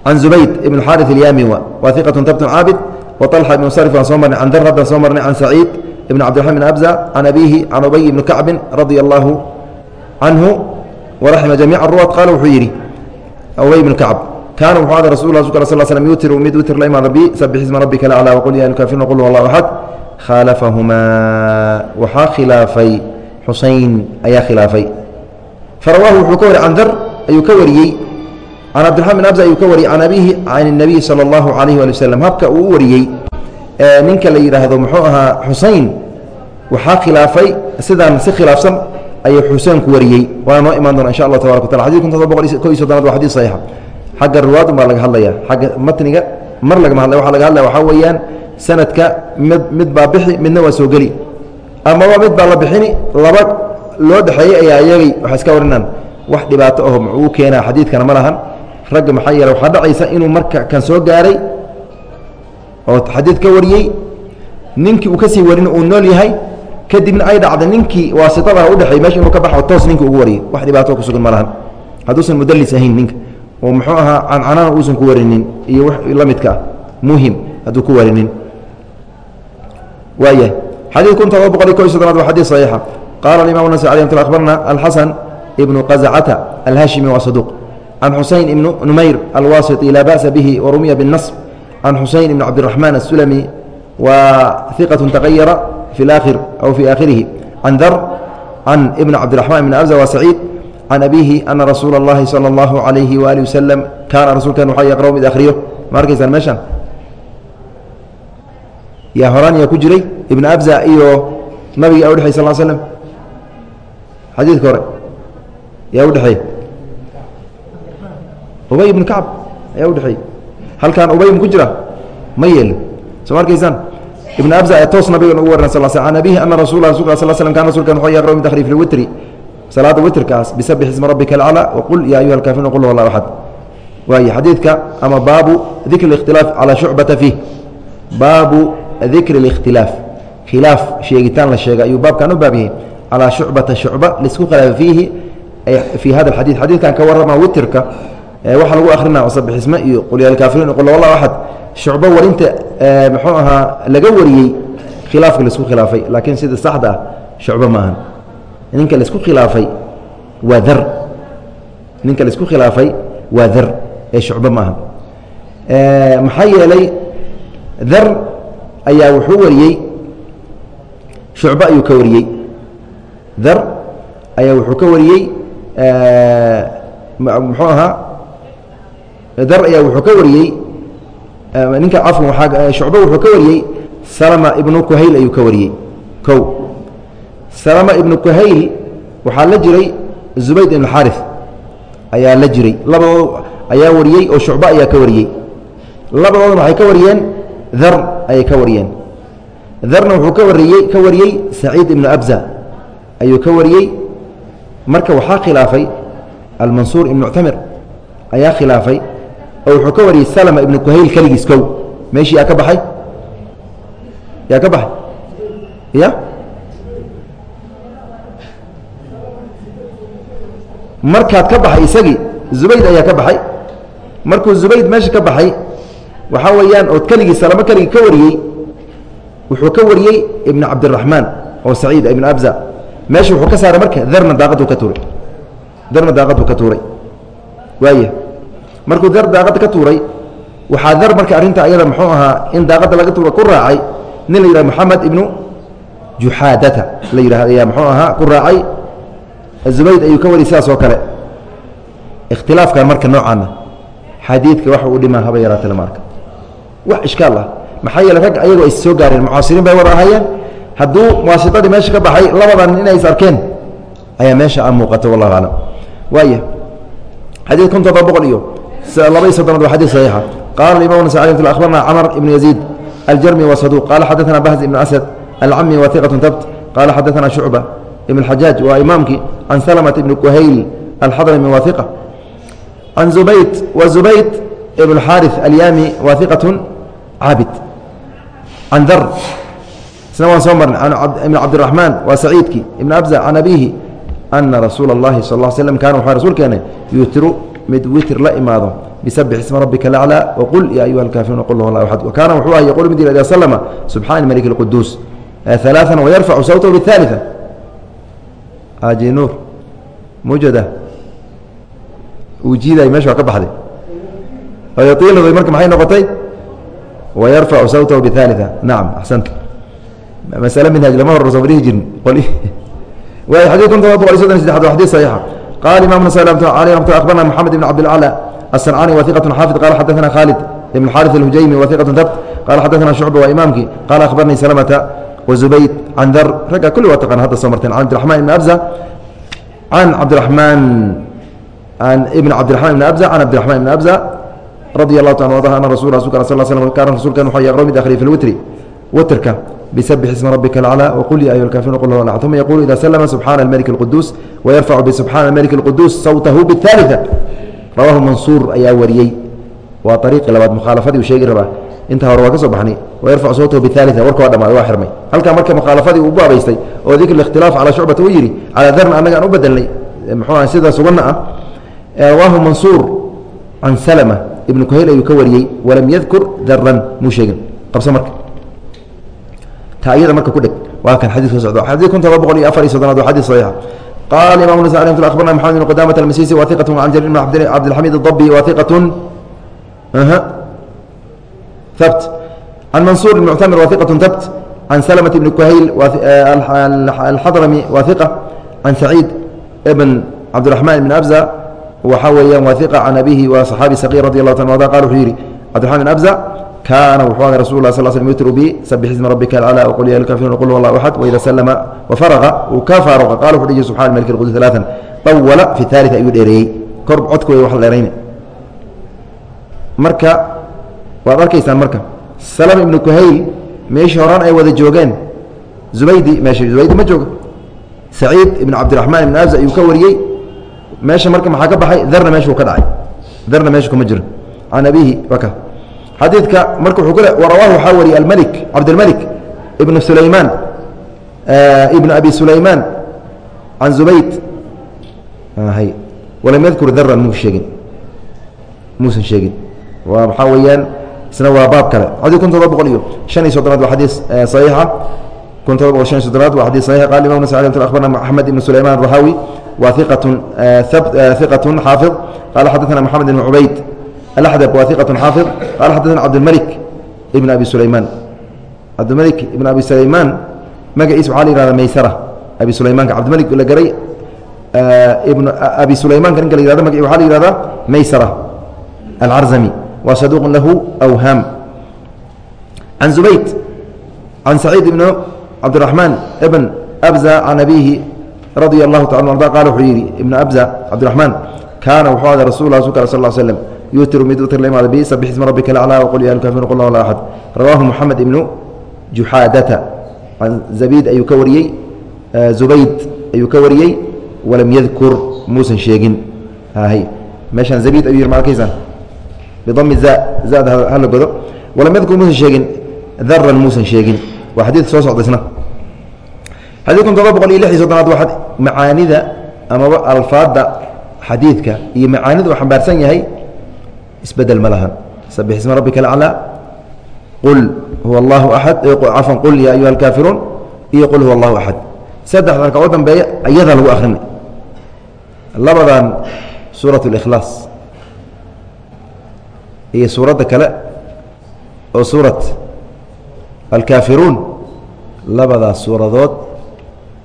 an zubayd ibn xaari ilyaamin wa waa iqatun tabtun caabid wa طalxa ibn sarif waan soo marnay can dar haddaan soo marnay can saciid ibn cabdiraxman bn abza can abiihi can ubay ibni kacbin radia allaahu canhu waraxima jamiic ruwat qaala wuxuu yidhi ubay ibn kacb kaana wuxuu ada rasul la sal sl slam yutiru mid witir la imaan rabbi sabix isma rabbika laclaa waqul ya alkaafiruuna qul wallahu axad khaalafahumaa waxaa khilaafay xusayn ayaa khilaafay farawaahu wuxuu ka wari can dar ayuu ka wariyey can cabdiraxman bin abza ayuu ka wariyey can abiihi can اnabiy sala اllahu calayh waali waslm habka uu u wariyey ninka la yidhaahdo muxuu ahaa xusein waxaa khilaafay sidaan si khilaafsan ayuu xuseenku wariyey waana noo imaan doona insha allah tabarak wataala xadid kun todob boqol ko iyo soddonaad wa xadid saxiixa xagga ruwaadun baa laga hadlaya xagga matniga mar lagama hadlay waxa laga hadlaya waxaa weeyaan sanadka mid mid baa bixi midna waa soo geli amaba mid baa la bixini laba loo dhexeeyey ayaa iyagay waxay iska warinaan wax dhibaato aho muxuu u keenaa xadiidkana ma lahan ragga maxaa yeele waxaa dhacaysa inuu marka kan soo gaaray oo xadiid ka wariyey ninkii uu ka sii warina uu nool yahay kadibna ay dhacda ninkii waasitadaha udhexey meesha inuu ka baxo toos ninka ugu wariyey. Wax dhibaato kusugan ma lahan. Hadduusan mudalis ahayn ninka oo muxuu ahaa cancanana uusan ku warinin iyo w la midka ah muhiim hadduu ku warinin. Waaya xadiid kun todoba boqol iyo ko iy soddonaad waa xadiid saxiixa. Qaala alimaam nasa alay abarna alxasan ibnu qazcata alhashimi waa saduuq صدوq عن xuseين بن نmayr الwاسطي laa bأسa bه وrumiya بالنصب عن xuseين بن cabدالرحمن السلمي wa ثiqة تغayra في الآkhir أو في آkhirihi عن dr عن بن cabدالرحمن بن أبزة wa سعيid عن أbيهi أنa رasuul الlahi صلى الlaه عليه وaلiه وسلم kaana rasuulkan waa yqرأ mid akhriyo ma arkaysaan meeshan yaa horaan yaa ku jiray ibn abza iyo nabiga udhexey sal l slm xadiidka hore yaa udhexeey ubay ibnu kacab ayaa udheeeyey halkaan ubay maku jira? Ma yeelin. Soo arkaysaan? Ibn abza ee toos nabigan ugu warran sal an abihi ana rasul sl sl kan rasulkan wuxuu yaqra min takhriif ilwitri salaada witrkaas bisabix isma rabbika alcala waqul yaa ayuha alkaafiruun qul wallahu axad waaye xadiidka ama baabu dikri اlikhtilaaf calaa shucbata fiih. Baabu dikri اlikhtilaaf khilaaf sheegitaan la sheega ayuu baabkan u baab calaa shucbata shucba la isku khilaafa fiihi fii hada alxadiid. Xadiidkan ka warrama witrka waxaa lagu akhrina sabixisme iyo qul ya alkaafiruun qul wallah axad shucbo warinta muxuu ahaa laga wariyey khilaafka la isku khilaafay laakiin sida saxda ah shucbo ma ahan. Ninka la isku khilaafay waa dar. Ninka la isku khilaafay waa dar ee shucbo ma aha maxaa yeelay dar ayaa wuxuu wariyey shucbe ayuu ka wariyey. Dar ayaa wuxuu ka wariyey muxuu ahaa dar ayaa wuxuu ka wariyey ninka cafwan waaa shucba wuxuu ka wariyey salama ibnu kuhayl ayuu ka wariyey. Kow. Salama ibnu kuhayl waxaa la jiray zubayd ibn xaarif ayaa la jiray. Labadood ayaa wariyey oo shucba ayaa ka wariyey. Labadoodna waxay ka wariyeen dar ayay ka wariyeen. Darna wuxuu ka wariyey ka wariyey saciid ibnu abza. Ayuu ka wariyey. Marka waxaa khilaafay almansuur ibn muctamir ayaa khilaafay oo wuxuu ka wariyey salma ibnu kuhayl keligiis kow. Meeshii yaa ka baxay? Yaa ka baxay? Ya markaad ka baxay isagii zubayd ayaa ka baxay. Markuu zubayd meesha ka baxay waxaa weeyaan ood keligii salamo keligii ka wariyey wuxuu ka wariyey ibn cabdiraxmaan oo saciid ibn abza. Meesha wuxuu ka saaray marka darna daaqaduu ka tuuray. Darna daaqaduu ka tuuray. Waaya markuu dar daaqadda ka tuuray waxaa dar marka arrinta ayada muxuu ahaa in daaqadda laga tuura ku raacay nin la yidhah moxamed ibnu juxaadata la yidhahd ayaa muxuu ahaa ku raacay. Zubayd ayuu ka wariyay sidaas oo kale. Ikhtilaafkan marka noocaana xadiidka waxa uu dhimaa haba yaraata lama arka wax ishkaal ah. Maxaa yeele rag ayagoo is soo gaareen mucaasiriin bay wada ahaayeen hadduu waasitadii meesha ka baxay labadan inay is arkeen ayaa meesha a muuqata wallahu aclam waaya xadiid kun todoba boqol iyo laba iyo soddonaad waa xadid saxiixa qaala imam nas akhbarna camr ibnu yaziid aljarmi wa saduq qaala xadaثana bahz ibnu asad alcami wa iqatu tabt qaala xadaثana shucba ibn xajaaj waa imaamkii can salmt ibn kuhayl alxadrami wa iqa can zubayd wa zubayd ibn xaariث alyami wa iqaة caabid can dar isna waan soo marnay ibn cabdiraxmaan waa saciidkii ibn abza can abihi ana rasuula اllahi sal ا slm kaana wuxuu rasuulkeena yuutiru mid witr la imaado bisabix isma rabbika laclى wqul ya ayuha alkaafiruun qul hu allah axad wakaana wuxuu ah yaqul mid ida slma subxaana malik اlquduus ثalaaثa wayarfacu sawtahu bالثaaliثة aji nuur mujada uu jiiday meesha waa ka baxday yaiilday marka maxay noqotay wayarfacu sawtahu bثaaliثة nacam axsanta masale minhaaj lama hor soo dhihi jirin waay xadid kun todoba boqol iyo soddon sadexad waa xadid saxiixa qala imam nas akhbarna moxamed ibn cabdilcla aلsancani wa iqat xaafid qala xadaثana khaalid ibn xaariث alhujaymi wa iqat tabt qala xadaثana shucba waa imaamkii qala akhbarnii salamata وزubayd can dar ragga kulli waa taqan hadda soo marteen can cabdiرaحman ibn abza can cabdiرaحmaan ibn cabdiرaحman ibn abza can cabdiرaحman ibn abza radi الlahu ta ada ana rasul rasulka sl sl kana rasulkan wuxuu yaqro mid akhriya fi lwitri witrka bisabix isma rabika alclى wqul ya ayuha الkafiruun qul huwa uma yaqulu ida slma subxana اlmلك الqudus wayarfacu bisubxana اlmلك الqudus sawtahu bالثaaliثة rawahu mansuur ayaa wariyey waa ariiqi labaad mukhaalafadii u sheegi rabaa inta hore waa ka soo baxnay wayarfacu sawtahu biaalia warka waa dhamaaday waa xirmay halkaa marka mukhaalafadii uu baabaystay oo dikr ikhtilaaf calaa shucbata u yidhi calaa darna annaga aan u bedelnay muxuu aha sida suganna ah rawaahu mansuur can salma ibnu kuhayl ayuu ka wariyey walam yadkur daran muu sheegin qabso marka ya marka kudheg waa kan xadii soo sod xadii kun todoba boqol iyo afar iyo sodonaad waa xadii saxiixa qaala imam ns abarna maxamed ibn qudaamat almasisi wa iqatun can jarir bn cabdilxamiid اdabi wa iqatun habt can mansuur muctamir wa iqatun habt can salmat ibni kuhayl alxadrami wa iqa can saciid ibn cabdiraxmaan ibn abza waxaa weeyaan wa iqa can abihi wa صaxaabi saqiir radi allah ta ada qal wuxuu yidhi cabdiraman ibn abza kaana wuxuu aha rasul s yutru bi sabix ismi rabbika alcla wqul ya lkafiruun qul wallah axad waida salama wafaraqa uu ka faaruqa qaala wuxuu dhihi subxana maliki lqudus alaaan awala fi taalia ayuu dheereeyey kor codka wey wax dheerayna marka waad arkaysaan marka salam ibnu kuhayl meeshii horaan ay wada joogeen zubaydi meesha zubaydi ma joogo saciid ibnu cabdiraxmaan ibnu abs ayuu ka wariyey meesha marka maxaa ka baxay darna meeshuu ka dhacay darna meeshu kuma jiro can abihi waka xadiidka marka wuxuu kule warawaahu waxaa wariyey almelik cabdilmelik ibnu sulaymaan ibnu abi sulaymaan can zubayd. Hay walam yadkur daran muu sheegin muusan sheegin. Waa waxaa weeyaan isna waa baab kale. Xadid kun todoba boqol iyo shan iyo soddonaad waa xadiis cubayd الأحdب wa ثiqة xاaفظ qال xadثna cabdالmلك بن أbي سulayman cabdimلك بن أbي سulayman magaciisa waxaa la yihahda maysرة abi sulaymanka cabdimلك la garay ibn abi sulaymanka ninka la yihahdo magaci waxaa la yihahdaa maysرة alcarzami wa saduuq lahu awhaam can zubayd can saciid ibn cabdiraxmaan ibn abza can abiihi radia allahu taala arda qala wuxuu yidhi ibnu abza cabdiraxmaan kaana wuxuu ada rasul la rasulka sal slm yuutiru mid utir la imaada bisabix isma rabbika laclaa waqul ya alkaafiruun qul lahu axad rawaahu moxamed ibnu juxaadata can zabiid ayuu ka wariyey zubayd ayuu ka wariyey walam yadkur muusan sheegin meeshaan zabiid ayuu yih ma arkaysaan bidami za zada hala godo walam yadkur muusan sheegin daran muusan sheegin waa xadiid soo socda isna xadiidkan todoba boqol iyo lix iyo soddonaad waa macaanida amaba alfaadda xadiidka iyo macaanida uu xambaarsan yahay isbeddel ma lahan. Sabixisma rabbika alaclaa qul huwa allahu axad cafwan qul yaa ayuha alkaafiruun iyo qul huwa allahu axad saddexda u dambeeya iyadaa lagu akhrina labadan suurat اlikhlaas iyo suuradda kale oo suurat alkaafiruun labadaas suuradood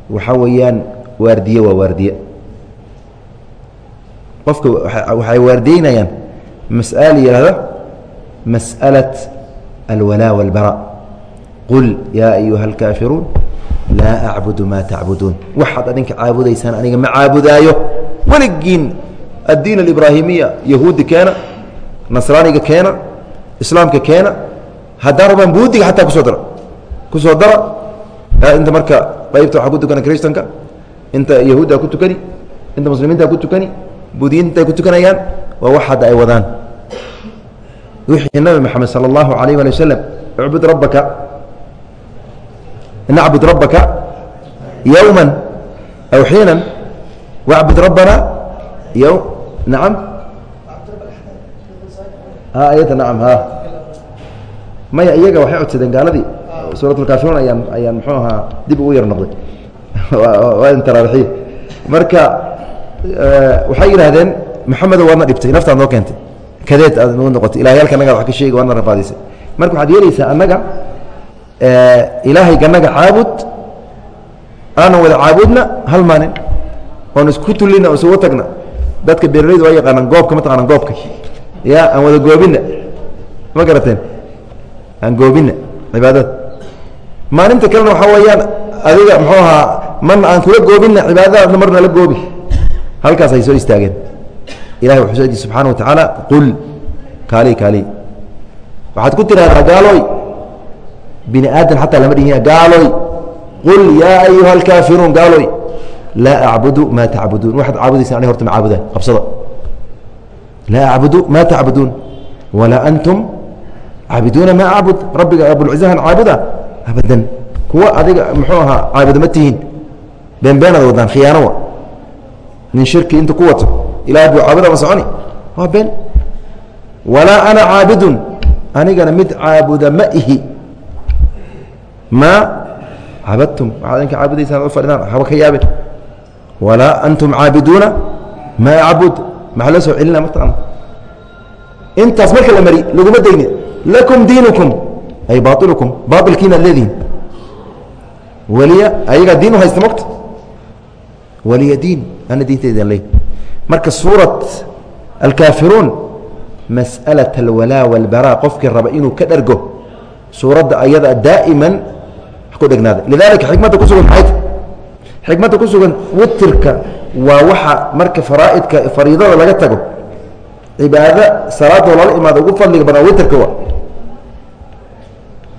waxaa weeyaan waardiye waa waardiye. Qofka waxay waardiyeynayaan mas'ala yihahda masأalaة alwalaa wاlbara qul yaa ayuha اlkaafiruun laa acbudu maa tacbuduun waxaad adinka caabudaysaan aniga ma caabudaayo weligiin addiin alibraahimiya yahuudi keena nasraaniga keena islaamka keena haddaan rabaan buudiga xataa kusoo dara kusoo dara inta marka qaybta waxaa ku tukana kristanka inta yahuudda ku tukani inta muslimiinta ku tukani buudiyiinta ku tukanayaan waa wax hadda ay wadaan wixii nabi maxamed sala allahu alayh ali wasalam icbud rabbaka nacbud rabbaka yowma aw xiina wacbud rabbana y nacam ayada nacam ha. Maya iyaga waxay codsadeen gaaladii. Suuratulkaafiruun ayaan ayaan muxuu ahaa dib ugu yar noqday. Waa intaraarixiy marka waxay yidhaahdeen maxamedo waadna dhibtay naftaad noo keentay kadeed aad noo noqotay. Ilahyaalka annaga wax ka sheegi waadna rafaadisay. Marka waxaad yeelaysaa annaga ilaahayga annaga caabud aanan wada caabudna hal maalin oon isku tullina o isugu tagna. Dadka beeralaydu waa yaqaanaan goobka ma taqaanaan goobka. Ya aan wada goobina ma garateen? Aan goobina cibaadada maalinta kalena waxaa weeyaan adiga muxuu ahaa marna aan kula goobina cibaadadaadna marna la goobi. Halkaas ay soo istaageen ilahay wuxuu soo eji subxana wa tacaala qul kaali kaali waxaad ku tidhahdaa gaaloy bini aadan xataa lama dhihin gaaloy qul yaa ayuha alkaafiruun gaaloy laa acbudu maa tacbuduun waxaad caabudaysan ani horta ma caabudaan qabsada laa acbudu maa tacbuduun walaa antum caabiduuna maa acbud rabbiga abulcizahan caabuda abadan. Kuwa adiga muxuu ahaa caabuda ma tihiin. Beenbeenaad wadaan khiyaanowa nin shirki inta ku wato ilaah buu caabuda ma soconi? Waa been. Walaa ana caabidun. Anigana mid caabuda ma ihi. Maa cabadtum waxaad inka caabudaysaan u fadhidaan? Haba ka yaabin. Walaa antum caabiduuna maa acbud maxaa loo soo celina mataqana intaas marka la mari laguma dayni lakum diinukum ay baailukum baailkiinaad leedihin weliya ayagaa diin u haysta mogta weliya diin ana diintaydan leey marka suurat alkaafiruun mas'alaة alwalaa walbaraa qofkii raba inuu ka dhergo suuradda ayada daa'iman ku dhegnaada. Lidalika xikmadda ku sugan maxayta xikmadda ku sugan witirka waa waxa marka faraa'idka fariidada laga tago. Cibaado salaadoo lala imaado ugu fadliga badan witrka wa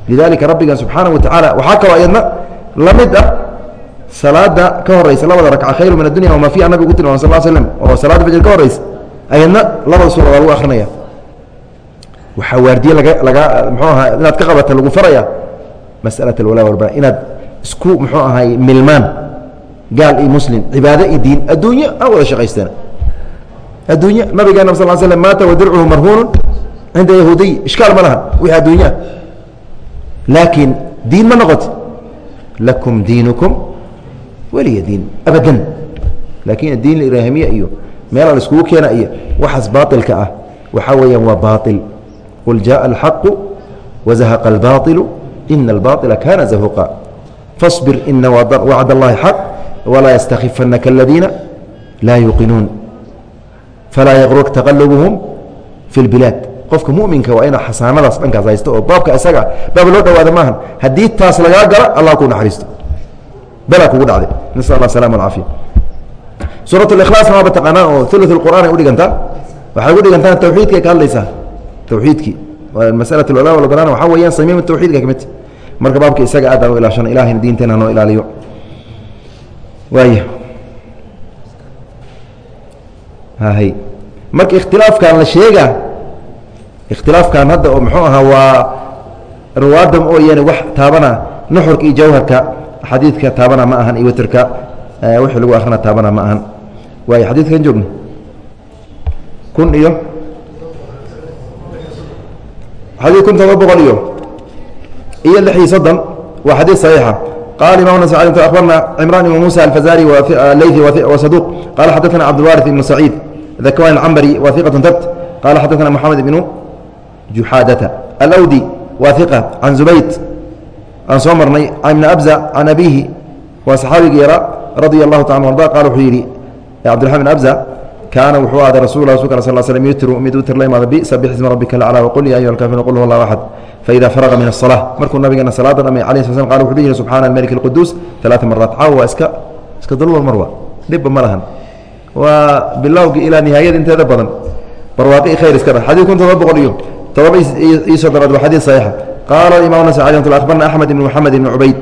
lidalika rabbigan subxaanaه wa tacaala waxaa kaloo ayadna la mid ah salaada ka horeysa labada ragca khayru min adunya wamaa fiiha nabig ugu tilmam sal l oo salaada fajr ka horeysa ayadna labada suura waa lagu akrinaya waxaa waardiye laga laga mxuu ahaa inaad ka qabata lagu faraya masalaة alwala walbara inaad isku mxuu ahay milmaan gaal iyo muslim cibaado iyo diin adduunyo aan wada shaqaysteen adduunyo nabigeena sal slm maata wadircuhu marhuunu cinda yahuudiy ishkaal ma laha wixii adduunyaa ah. laakiin diin ma noqoto lakum diinukum weliya diin abadan laakiin diin ibraahimiya iyo meela la iskugu keena iyo waxaas baailka ah waxaa weeyaan waa baail qul jaءa alxaqu wazahaqa اlbaailu ina albaطila kana zahuqa faصbir ina wacd اllahi xaq walaa ystakhifanaka aladiina laa yuqinuun falaa yaqrurka taqalubuhum fi lbilaad qofka muminka waa inaa xasaanadaas dhankaas haysto oo baabka isaga baab loo dhawaada maahan haddii taas lagaa galo allah ku naxariisto bela kugu dhacday. Nasal allah asalama alcaafiya suurat likhlaasna waaba taqaanaa oo ulu qur'aan ay udhigantaa waxay ugu dhigantaa tawxiidka ay ka hadlaysaa. Tawxiidkii. Masalat ola ogolaan waxaa weyaan samiim tawxiidka kamidta marka baabka isaga aad aan u ilaashana. Ilahayna diinteena hanoo ilaaliyo. Waaya hay marka ikhtilaafkan la sheega ikhtilaafkan hadda oo muxuu ahaa waa ruwaadda mooyaane wax taabana nuxurka iyo jawharka xadiidka taabana ma ahan iyo witerka wixii lagu akrina taabana ma ahan waay xadiidkan joogna kun iyo xadii kun todoba boqol iyo iyo lix iyo soddon waa xadiid صaxiixa qala imam nas abarna cimran ibn musa alfazari leyثi wa saduq qala xadaثna cabdاlwariث ibn saciid dakwan cambri wa iqaة tabt qala xadaثna moxamed ibnu juxaadata alawdi wa iqa can zubayt aan soo marnay ibna abza can abiihi waa saxaabigii yaraa radia allahu taala arda qaal wuxuu yidhi cabdiraxmaan bin abza kaana wuxuu aaday rasuula rasulka a sal slm yutiru mid utir la imaada bisabix isma rabbika laclaa waqul ya ayuha alkaafiruun qul huwa allahu axad faida faraqa min asalaa markuu nabigeena salaadan amay alai sl slam qal wuxuu dhihi subxaana almaliki alquduus talaaa maraat caawa waa iska iska dulwar marwa dhibba ma lahan. Waa bilowgii ilaa nihaayada inteeda badan barwaaqii khayr iska dhah xadii kun todoba boqol iyo todoba iyo soddonaad waa xadii saxiixa qaala imam nas ali mt abarna axmed ibn moxamed ibn ubayd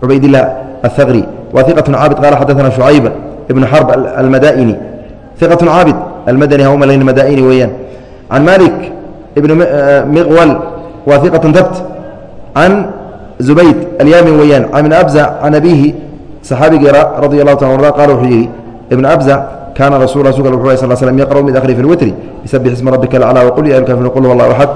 cubaydilah athaqri wa iqatun caabid qala xadaana shucayba ibnu xarb almadaaini iqatun caabid almadani ha umalayn madaini weeyaan can malik ibn miqwal eh, wa iqatun dabt. Can zubayd alyamin weeyaan ibn abza can abihi saxaabigii radia allahu ta arda qala wuxuu yidhi ibn abza kaana rasu s yaqr mid akhri fi witri bisabix isma rabbika laclaa waqul ya alkaafiruun qul wallahu axad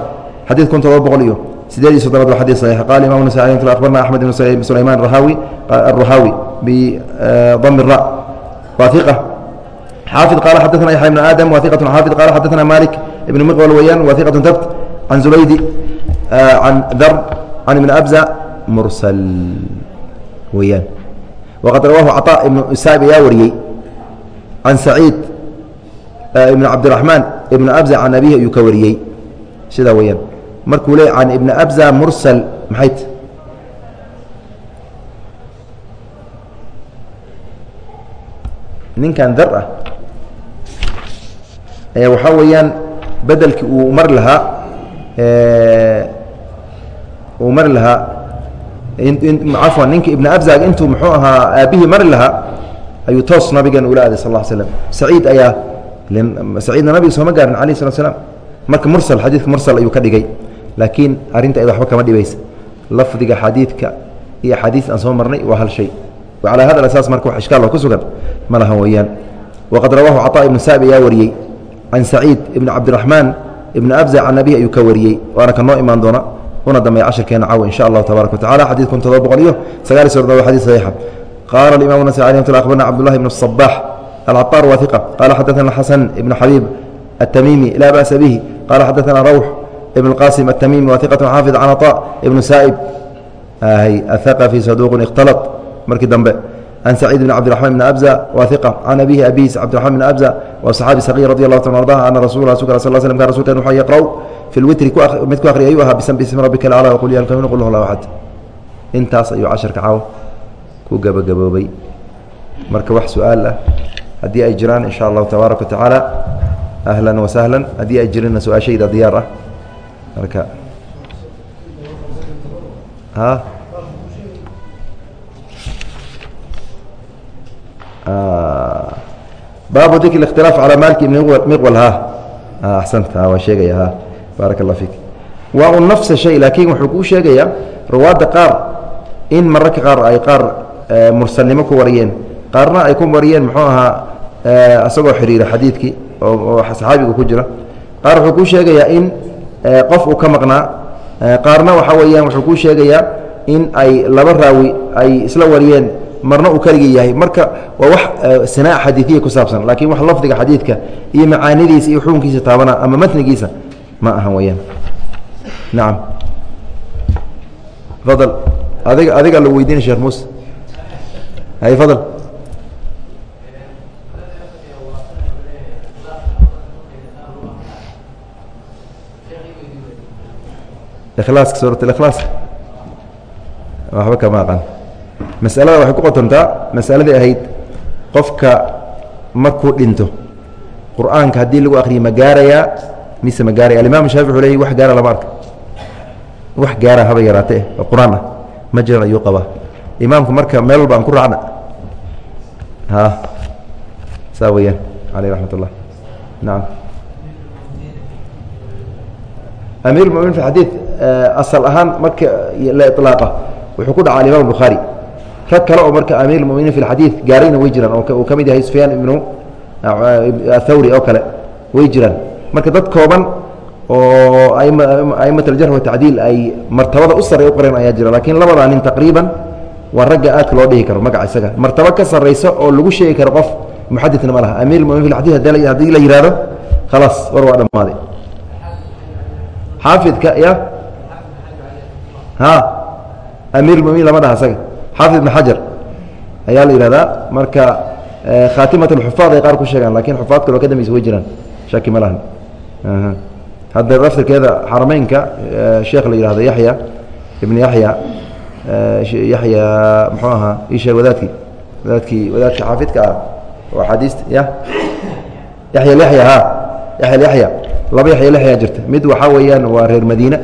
xadiid kun todoba boqol iyo sideed iyo soddobaad waa xadiid saxiix qaala imam nasaai akhbarna axmed ibn sulayman arahaawi bidami ra waa iqa xaafid qaala xadaana yaxya ibn aadam wa iqatun xaafid qaala xadaana malik ibn miqbal weyaan wa iqatun tabt can zulaydi can dar can ibn abza mursal weyaan waqad rawaahu caطa ibnu saab ayaa wariyey can saciid ibn cabdiraxmaan ibn abza can abihi ayuu ka wariyey sidaa weeyaan markuu leey can ibn abza mursal maxayt ninkan dar ah ayaa waxaa weeyaan bedelkii uu mari lahaa uu mari lahaa cafwan ninka ibn abzag intuu muxuu ahaa aabbihii mari lahaa ayuu toos nabigeena ula aaday sal slam saciid ayaa saciidna nabiga sooma gaarin alayh slat slam marka mursal xadiidka mursal ayuu ka dhigay. Laakiin arrinta ayada waxba kama dhibaysa. Lafdiga xadiidka iyo axaadiis aan soo marnay waa hal shay. Calaa hada asaas marka wax ishkaal oo ku sugan ma lahan weeyaan. Waqad rawaahu caطaa ibnu saabi ayaa wariyey can saciid ibn cabdiraxmaan ibn abza can abihi ayuu ka wariyey. Waana ka noo imaan doona una dambeeya cashirkeena caawa insha allahu tabaaraka watacala xadiid kun todoba boqol iyo sagaal iyo sodon waa xadid saxiixa qaala imam nas alي mt abarna cabdullahi ibn الصbax alcaطar wa iqa qala xadaثna xasan ibn xabiib الtamimi laa ba'sa bihi qala xadaثna rawx ibn اqasim الtamimi wa iqaة xaafid can caطa ibn saa'ib athaqafi saduq اkhtalط markii dambe can saciid bn cabdiraxman bn abza wa iqa can abihi abiis cabdiraxman bn abza wa صaxaabi saqiir radi allahu ta arda ana rasul rasulk sal slm kan rasulkan wuxuu yaqra'u fi lwitri mid ku akhriya ayuu ahaa bismi rabbika alclaa waqul ya alkafirun qul huwa allahu axad intaas ayuu casharka caaw ku gabagaboobay. Marka wax su'aal ah haddii ay jiraan insha allahu tabaaraka watacaala ahlan wasahlan haddii ay jirinna su'aashayda diyaar ah. Marka. A baabu dikr اkhtilaaf calى maliki miqwal ha? Axsanta waa sheegaya ha? Baaraka allah fiik. Waa un nafsa shay laakiin wuxuu kuu sheegayaa ruwaadda qaar in mararka qaar ay qaar mursalnimo ku wariyeen. Qaarna ay ku wariyeen muxuu ahaa isagoo xiriira xadiidkii oo saxaabiga ku jira. Qaar wuxuu kuu sheegayaa in qof uu ka maqnaa. Qaarna waxaa weeyaan wuxuu kuu sheegayaa in ay laba raawi ay isla wariyeen marna uu keligii yahay. Marka waa wax sinaa xadiiiya ku saabsan laakiin wax lafdiga xadiidka iyo macaanidiisa iyo xukunkiisa taabana ama matnigiisa ma ahan weyaan nacam fadal. Adiga adiga lagu weydiina sheekh muuse hay fadal. Ikhlaaska suurat اlikhlaas waxba kama aqan masalada waxay ku qotontaa masaladii ahayd qofka markuu dhinto qur'aanka haddii lagu akriyo ma gaarayaa mise ma gaaraya alimam shaafi wuxuu leey wax gaara lama arka wax gaara haba yaraatee oo qur'aan ah. Ma jiran ayuu qabaa imaamku marka meel walba ku raacna. Saa weyaan aleyh raxmat ullah nacam amiir muminin fi xadiid asal ahaan marka la iطlaaqa wuxuu ku dhaca alimam bukhaari rag kale oo marka amiir muminiin fi xadiid gaarayna way jiraan oo ka mid yahay sufyaan ibnu athawri oo kale way jiraan. Marka dad kooban oo a'imat aljarh watacdiil ay martabada u sarey u qoreen ayaa jira lakiin labadaa nin taqriiban waa ragga aadka loo dhihi karo magaca isaga. Martabo ka sarraysa oo lagu sheegi karo qof muxadidna ma laha. Amiir fi xadid haddii la yihahdo khalaas war waa dhammaaday xaafidka ya ha amiir muminiin lama dhaha isaga. Xaafid ibn xajar ayaa la yihahdaa marka khaatimat alxufaad ay qaar ku sheegaan laakiin xufaad kaloo ka dambaysa way jiraan. Shaki ma lahan. Hadda laftirkeeda xarameynka sheekh la yihahdo yaxya ibn yaxya yaxya muxuu ahaa ii sheeg wadaadkii wadaadkii wadaadkii xaafidka oo axaadiista ya yaxya yaxya ha yaxya yaxya laba yaxya yaxya jirta mid waxaa weeyaan waa reer madiine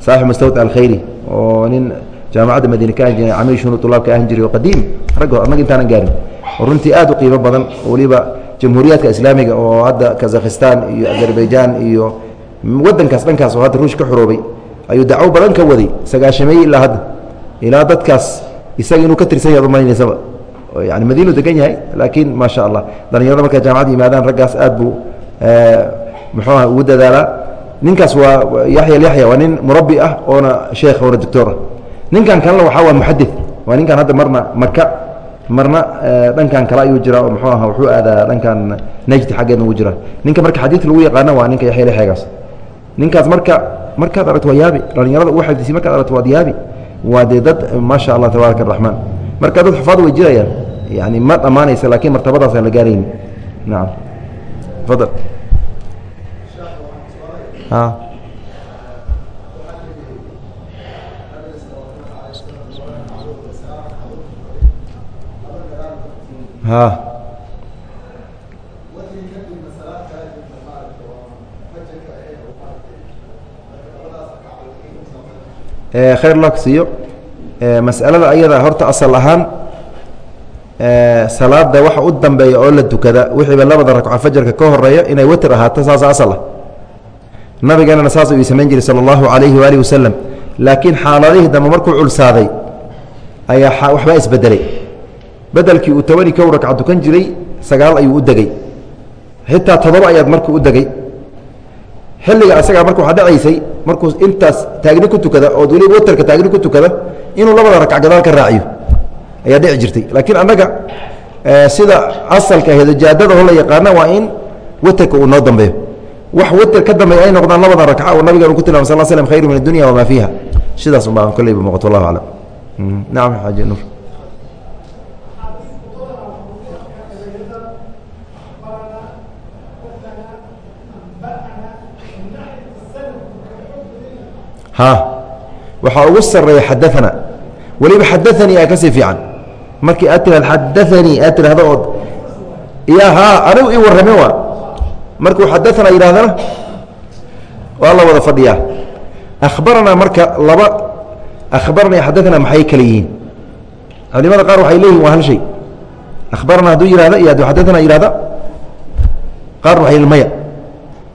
saaxib mustawd alkhayri oo nin jaamacadda madiine ka ahan jiray camiil shunu tulaab ka ahan jiray oo qadiim raggo annaga intaanan gaarin oo runtii aad u qiimo badan weliba jamhuuriyaadka islaamiga oo hadda kazakhistan iyo azerbaijan iyo wadankaas dhankaas oo hadda ruush ka xoroobay ayuu dacwo badan ka waday sagaashameeye ilaa hadda ilaa dadkaas isaga inuu ka tirsan yaad umalaynaysaa yani madiinu degan yahay laakiin maa sha allah dhalinyarada markay jaamacadda yimaadaan raggaas aad buu muxuu aha ugu dadaalaa ninkaas waa yaxya yaxya waa nin murabbi ah oona sheekh oona doctor ah ninkan kalena waxaa waa muxadid waa ninkan hadda marna maka marna dhankan kale ayuu jira oo muxuu aha wuxuu aadaa dhankan najdi xaggeedna wuu jira ninka marka xadiidka lagu yaqaana waa ninka yaxya yaxyagaas ninkaas marka markaad aragto waa yaabi dhalinyarada ugu xifdisay markaad aragto waad yaabi waa dee dad maasha allah tabaaraka araxmaan marka dad xufaad way jirayaan yani ma dhammaanaysa laakiin martabadaasaan la gaarayni nacam fadal ha khayr loo siiyo masalada ayada horta asal ahaan salaada waxa u dambeeya oo la tukada wixiiba labada ragco fajarka ka horreeya inay witr ahaato saasa asal ah. Nabigeenana saas uu samayn jiray sala allahu calayhi waalihi wasalam laakiin xaaladihii dambe markuu culsaaday ayaa waxbaa isbedelay. Bedelkii uu tobani kow ragca tukan jiray sagaal ayuu u degey xitaa todoba ayaad markuu u degey xilliga asagaa marka waxaa markuu intaas taagni ku tukada ood weliba waterka taagni ku tukada inuu labada ragc gadaal ka raaciyo. Ayaa dhici jirtay. Laakiin annaga sida asalka hedojaadada oo la yaqaana waa in waterka uu noo dambeeyo. Wax water ka dambeeya ay noqdaan labada ragca oo nabigan ku tilmam sal slm khayru min addunya wamaa fiiha. Sidaas unbaa kolleyba muuqato wallahu aclam nacam xaaji nuur waxaa ugu sareeya xadaana weliba xadaanii aa ka sii fiican. Markii aad tira xadaanii aad tirahdo ood ya anigu ii warrame waa. Markuu xadaana yidhahdana waa la wada fadhiyaa. Akhbaranaa marka laba akhbarana xadaana maxay kale yihiin? Culimada qaar waxay leeyihiin waa hal shay. Akhbarana hadduu yihahda iyo hadduu xadaana yihahda qaar waxay maya.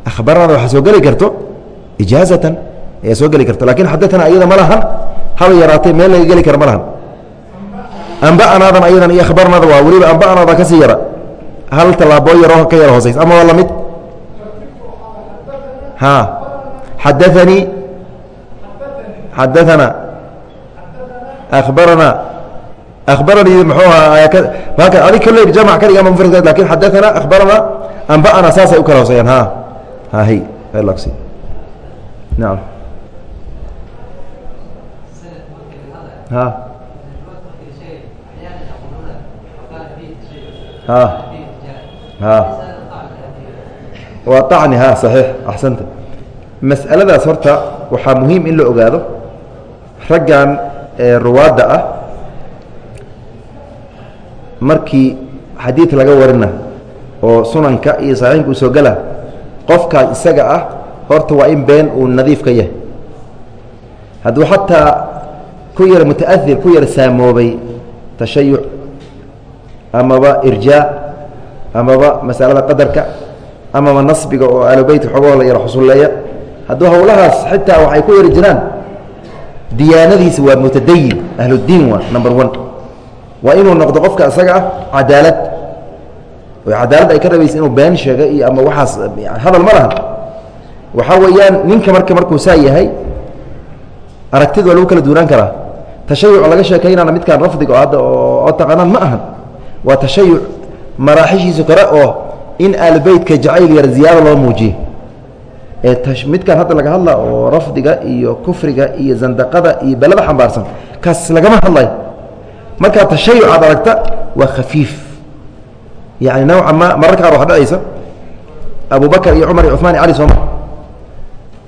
Akhbaranada waxaa soo geli karto ijaazatan soo geli karta. Lakin xadaana ayada ma lahan haba yaraatee meel laga geli kara ma lahan amba'anaadan ayadan iyo akhbarnaada waa weliba amba'anaada ka sii yara. Hal tallaaboo yaroo ka yara hooseys. Ama waa la mid ha xadaanii xadaana akhbarana akhbaranii muxuu ahaa adig kolley jamac ka dhig ama mufrad laakiin xadaana akhbarana amba'ana saasay u kala hooseeyaan. Ha hahy lagsi nacam ha ha ha waa acni ha. صaxiix axsanta mas'aladaas horta waxaa muhiim in la ogaado. Raggan ruwaadda ah markii xadiid laga warina oo sunanka iyo saxiixka u soo gala qofkaas isaga ah horta waa in been uu nadiif ka yahay. Hadduu xataa ku yar mutaair ku yar saamoobay tashayuc amaba irjaa amaba masalada qadarka amaba nasbiga oo alobeyt xoogoo la yar xusulleeya. Hadduu howlahaas xitaa waxay ku yari jiraan diyaanadiisa waa mutadayin ahludiin waa number one. Waa inuu noqdo qofka isaga ah cadaalad. Cadaalad ay ka rabaysa inuu been sheega iyo ama waxaas hadal ma laha. Waxaa weeyaan ninka marka markuu saa yahay aragtid waa lagu kala duunaan karaa tashayuc laga sheekaynana midkaan rafdiga oo hadda oo taqaanaan ma ahan. Waa tashayuc maraaxishiisu kale oo in aalbeytka jacayl yar ziyaado loo muujiye midkaan hadda laga hadla oo rafdiga iyo kufriga iyo zandaqada iyo belada xambaarsan kaas lagama hadlayo. Markaa tashayuc aad aragta waa khafiif. Yani nawca ma mararka qaar waxa dhacaysa abubakar iyo cumar iyo cumaan iyo cali sooma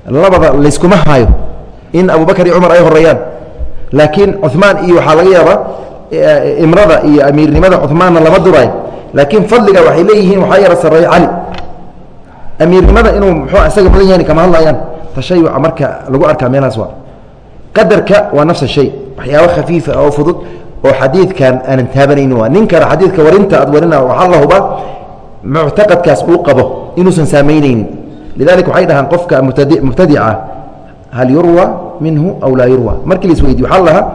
labada layskuma haayo in abubakar iyo cumar ay horeeyaan laakiin cumaan iyo waxaa laga yaabaa imrada iyo amiirnimada cumaanna lama duraayo laakiin fadliga waxay leeyihiin waxaa yara sareeya cali amiirnimada inuu mxuu isaga mudan yahan kama hadlayaan? Tashayuca marka lagu arkaa meelahaas waa. Qadarka waa nafsa shay. Waxyaaba khafiifa oo fudud oo xadiidkan aanan taabanayni waa. Nin kale xadiidka warinta aad warina waxaa la hubaa muctaqadkaas uu qabo inuusan saamaynaynin. Lidalika waxay dhahaan qofka mubtadica hal yurwa minhu aw laa yurwa. Markii lais weydiy waxaa lahaa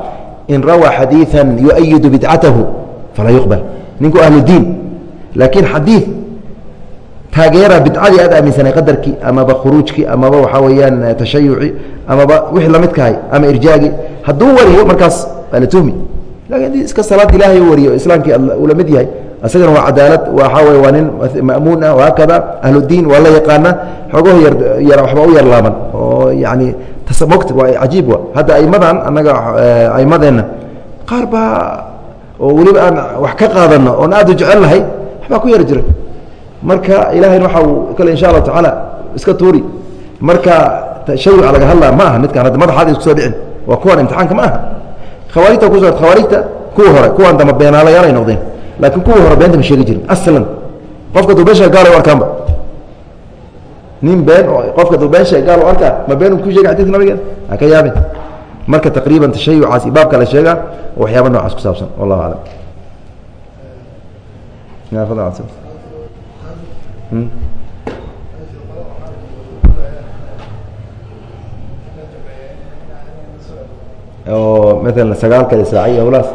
in rawaa xadiiثa yuؤayidu bidcatahu falaa yuqbal. Ninku ahludiin laakiin xadiid taageera bidcadii aad aaminsanay qadarkii amaba khuruujkii amaba waxaa weeyaan tashayuci amaba wixii lamidkahay ama irjaagi hadduu wariyo markaas waa la tuhmi haddii iska salaad ilaahay wariyo islaamkii uu la mid yahay isagana waa cadaalad waxaa waa nin ma'muun ah wahaakada ahludiin waa la yaqaana xoogaho waxba u yar laaban oo yani tasamogta waa cajiib wa. Hadda aimadan annaga aimadeenna qaar baa oo weliba aan wax ka qaadano oon aad u jecel nahay waxbaa ku yar jira marka ilahayna waxa uu kale insha allahu tacaala iska tuuri. Marka tashayuca laga hadlaa ma aha midkaan hadda madaxaada isku soo dhicin. Waa kuwan imtixaanka ma aha. Khawaarijta kuso khawaarijta kuwa hore kuwan damba beenaalayaal ay noqdeen laakiin kuwa hore beenta ma sheegi jirin. Aslan qofka dubeesha gaal u arkaanba nin been qofka dubeesha gaal u arkaa ma been ku sheega xadidka nabigeena ha ka yaabin. Marka taqriiban tashayucaas iyo baabka la sheegaa oo waxyaaba noocaas ku saabsan. Wallahu aclam oo maala sagaalka saaciy awlaas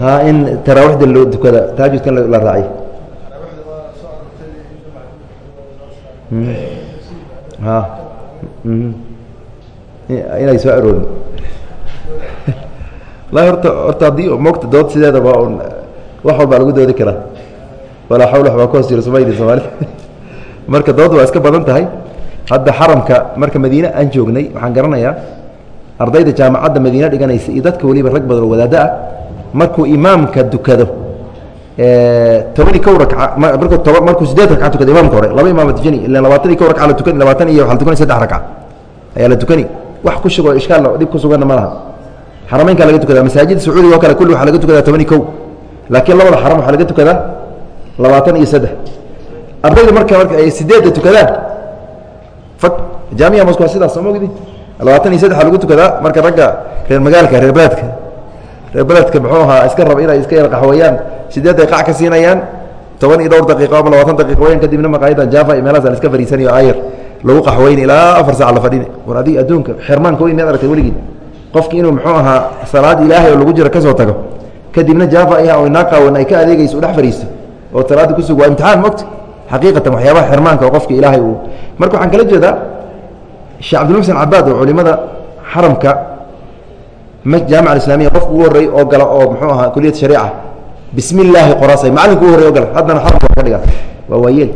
in taraawiixda loo dukada tahajudkan la raaciy ha. Inay soo aroorin la horta horta haddii mogta dood sideeda waa un wax walbaa lagu doodi karaa walaa xawla waxbaa ka hoos jira somayli soomaalida marka dood waa iska badan tahay. Hadda xaramka marka madiine aan joognay waxaan garanayaa ardayda jaamacadda madiine dhiganaysa iyo dadka weliba rag badan oo wadaaddo ah markuu imaamka dukado tobani raka markuu sideed ragca tukado imaamka hore laba ila labaatan iyo kow ragca la tukani labaatan iyo waxa la tukani saddex ragca ayaa la tukani. Wax ku shigoo ishkaal dhib ku suganna ma laha. Xarameynkaa laga tukada masaajid sacuudiga oo kale kulli waxaa laga tukadaa tobani kow. Laakiin labada xaram waxaa laga tukadaa labaatan iyo saddex. Ardayda marka marka ay sideedda tukadaan fag jaamiya mosco waa sidaas soo mogdi labaatan iyo saddexa lagu tukadaa marka ragga reer magaalka reer reer beledka muxuu ahaa iska raba inay iska yar qaxweeyaan sideed ay qac ka siinayaan toban iyo dhowr daqiiqo ama labaatan daqiiqo weyan kadibna maqaayadan jaafa iyo meelahaas la iska fariisanayo ayar lagu qaxweyni ilaa afar sac la fadhini war adiga adduunka xirmaanka weyn miyaad aragtay weligii qofki inuu muxuu ahaa salaad ilaahay oo lagu jiro ka soo tago kadibna jaafa iha oo naa qaawan ay ka adeegayso u dhex fadhiisto oo salaadda kusug waa imtixaan mogta xaqiiqatan waxyaabaha xirmaanka oo qofka ilaahay uu marka waxaan kala jeedaa sheekh cabdilmuxsen cabaad oo culimada xaramka jaamica alislamiya qofka ugu horreeyey oo gala oo muxuu ahaa kuliyad shariica bismi illaahi qoraasay macallinka ugu horrey o gala. Haddana xaramka ka dhigaa. Waa waayeel.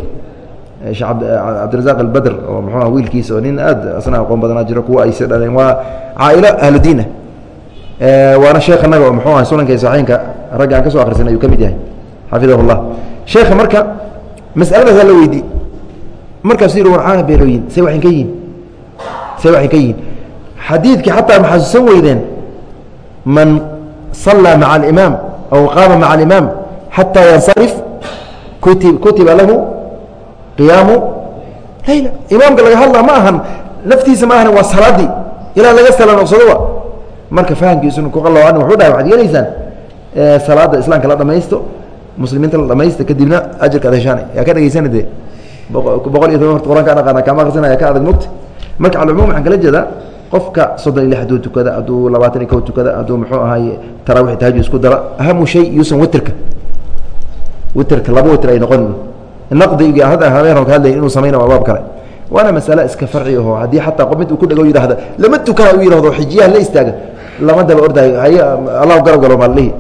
Sheekh cabdirazaq albadr oo muxuu aha wiilkiisa oo nin aad asna aqoon badanaa jiro kuwa ayse dhaleen waa caailo ahludiin ah. Waana sheekh annaga oo muxuu aha sunanka saxiinka ragga aan ka soo akhrisan ka mid yahay. Xafidahu llah sheekha marka masaladaasa la weydii markaasu yidhi war caana beelooyin say waxay ka yihiin say waxay ka yihiin xadiidkii xataa ma xasuusan weydeen man صalىa maca alimaam aw qaama maca alimaam xataa yansarif kuti kutiba lahu qiyaamu layla. Imaamka laga hadla ma ahan naftiisa ma ahan waa salaadii ilaa laga salanoqsadoba marka fahamkiisuna kuqaloocan wuxuu dhahay waxad yeelaysaan salaada islaamka la dhamaysto muslimiinta la dhamaysta kadibna ajarka ad heshaan yaa ka dhegeysana dee? Boqol iyo toban horta quraan ka dhaqaana kama akrisanaya ka adag mogta marka calcumuum waxaan kala jeedaa qofka soddon iyo lix hadduu tukada hadduu labaatan iyo kow tukada hadduu muxuu ahaay tarawix tahaju isku dara ahamu shay yuusan witerka witerka laba witer ay noqon. Naqdiga hadda habeen ka hadlay inuu samayna waa baab kale. Waana masale iska farci aho haddii xataa qof mid uu ku dhego yidhahda lama tukana u yihahdo xijiyaha la istaaga. Lama daba ordaayo hay allahu garab galo maalihi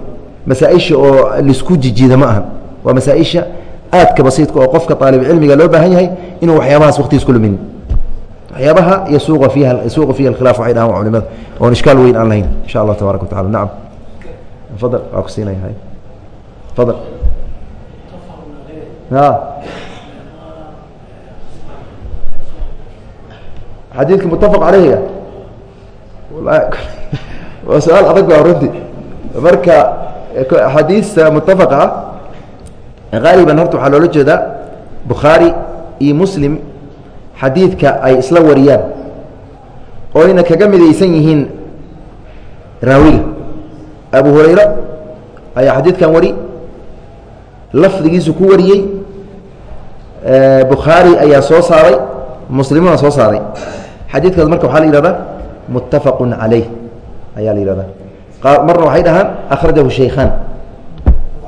masaaisha oo lisku jijiida ma ahan. Waa masaaisha aadka basiidka oo qofka aalib cilmiga loo baahan yahay inuu waxyaabahaas waqtigiis ku luminin waxyaabaha yasuuqa fiiha alkhilaaf waxay dhahaan culimada. Oon ishkaal weyn aan lahayn insha allah tabaaraka watacala nacam. Fadal waa ku siinaya fadal. Xadiidka mutafaq caleyhiga waa su'aal adag ba runti marka axaadiista mutafaqa ah haaliban horta waxaa loola jeedaa bukhaari iyo muslim xadiidka ay isla wariyaan oo ayna kaga midaysan yihiin raawiga abu hurayra ayaa xadiidkan wari lafdigiisu ku wariyey bukhaari ayaa soo saaray muslimuna soo saaray. Xadiidkaas marka waxaa la yihahdaa muttafaqu calayh ayaa la yihahdaa marna waxay dhahaan akhrajahu shaykhaan.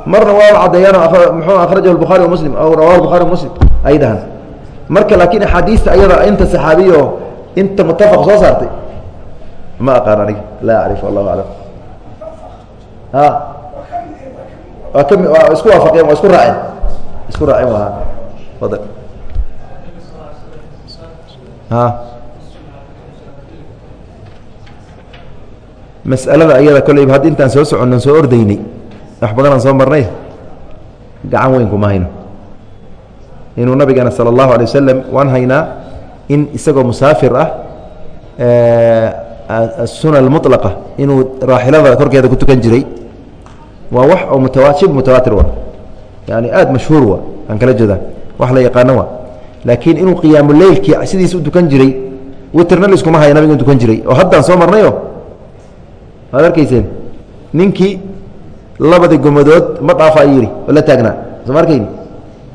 Marna waa caddeeyaan mxuu akhrajahu bukhaari wa muslim aw rawahu bukhari muslim ay dhahaan marka laakiin axaadiista ayada inta saxaabiyo inta mutafaq soo saartay ma aqaan aniga. Laa acrif allahu aclam. A waa kami waa isku waafaqeen waa isku raaceen. Isku raaceen waa fadal a mas'alada ayada kolleyba hadd intaan soo soconno soo ordaynay wax badanaan soo marnay gacan weyn kuma hayno inuu nabigeena sal اllahu alay waslm waan haynaa in isagoo musaafir ah sunan muطlaqa inuu raaxilada korkeeda ku tukan jiray. Waa wax oo mutawashib mutawaatir wa yani aad mashhuur wa aan kala jeeda wax la yaqaano wa laakiin inuu qiyaamu sidiis u dukan jiray witrna liskuma haya nabiga dukan jiray. Oo haddaan soo marnayo? Waad arkayseen ninkii labadii gomadood ma dhaafa yidhi oo la taagnaa. Sooma arkayni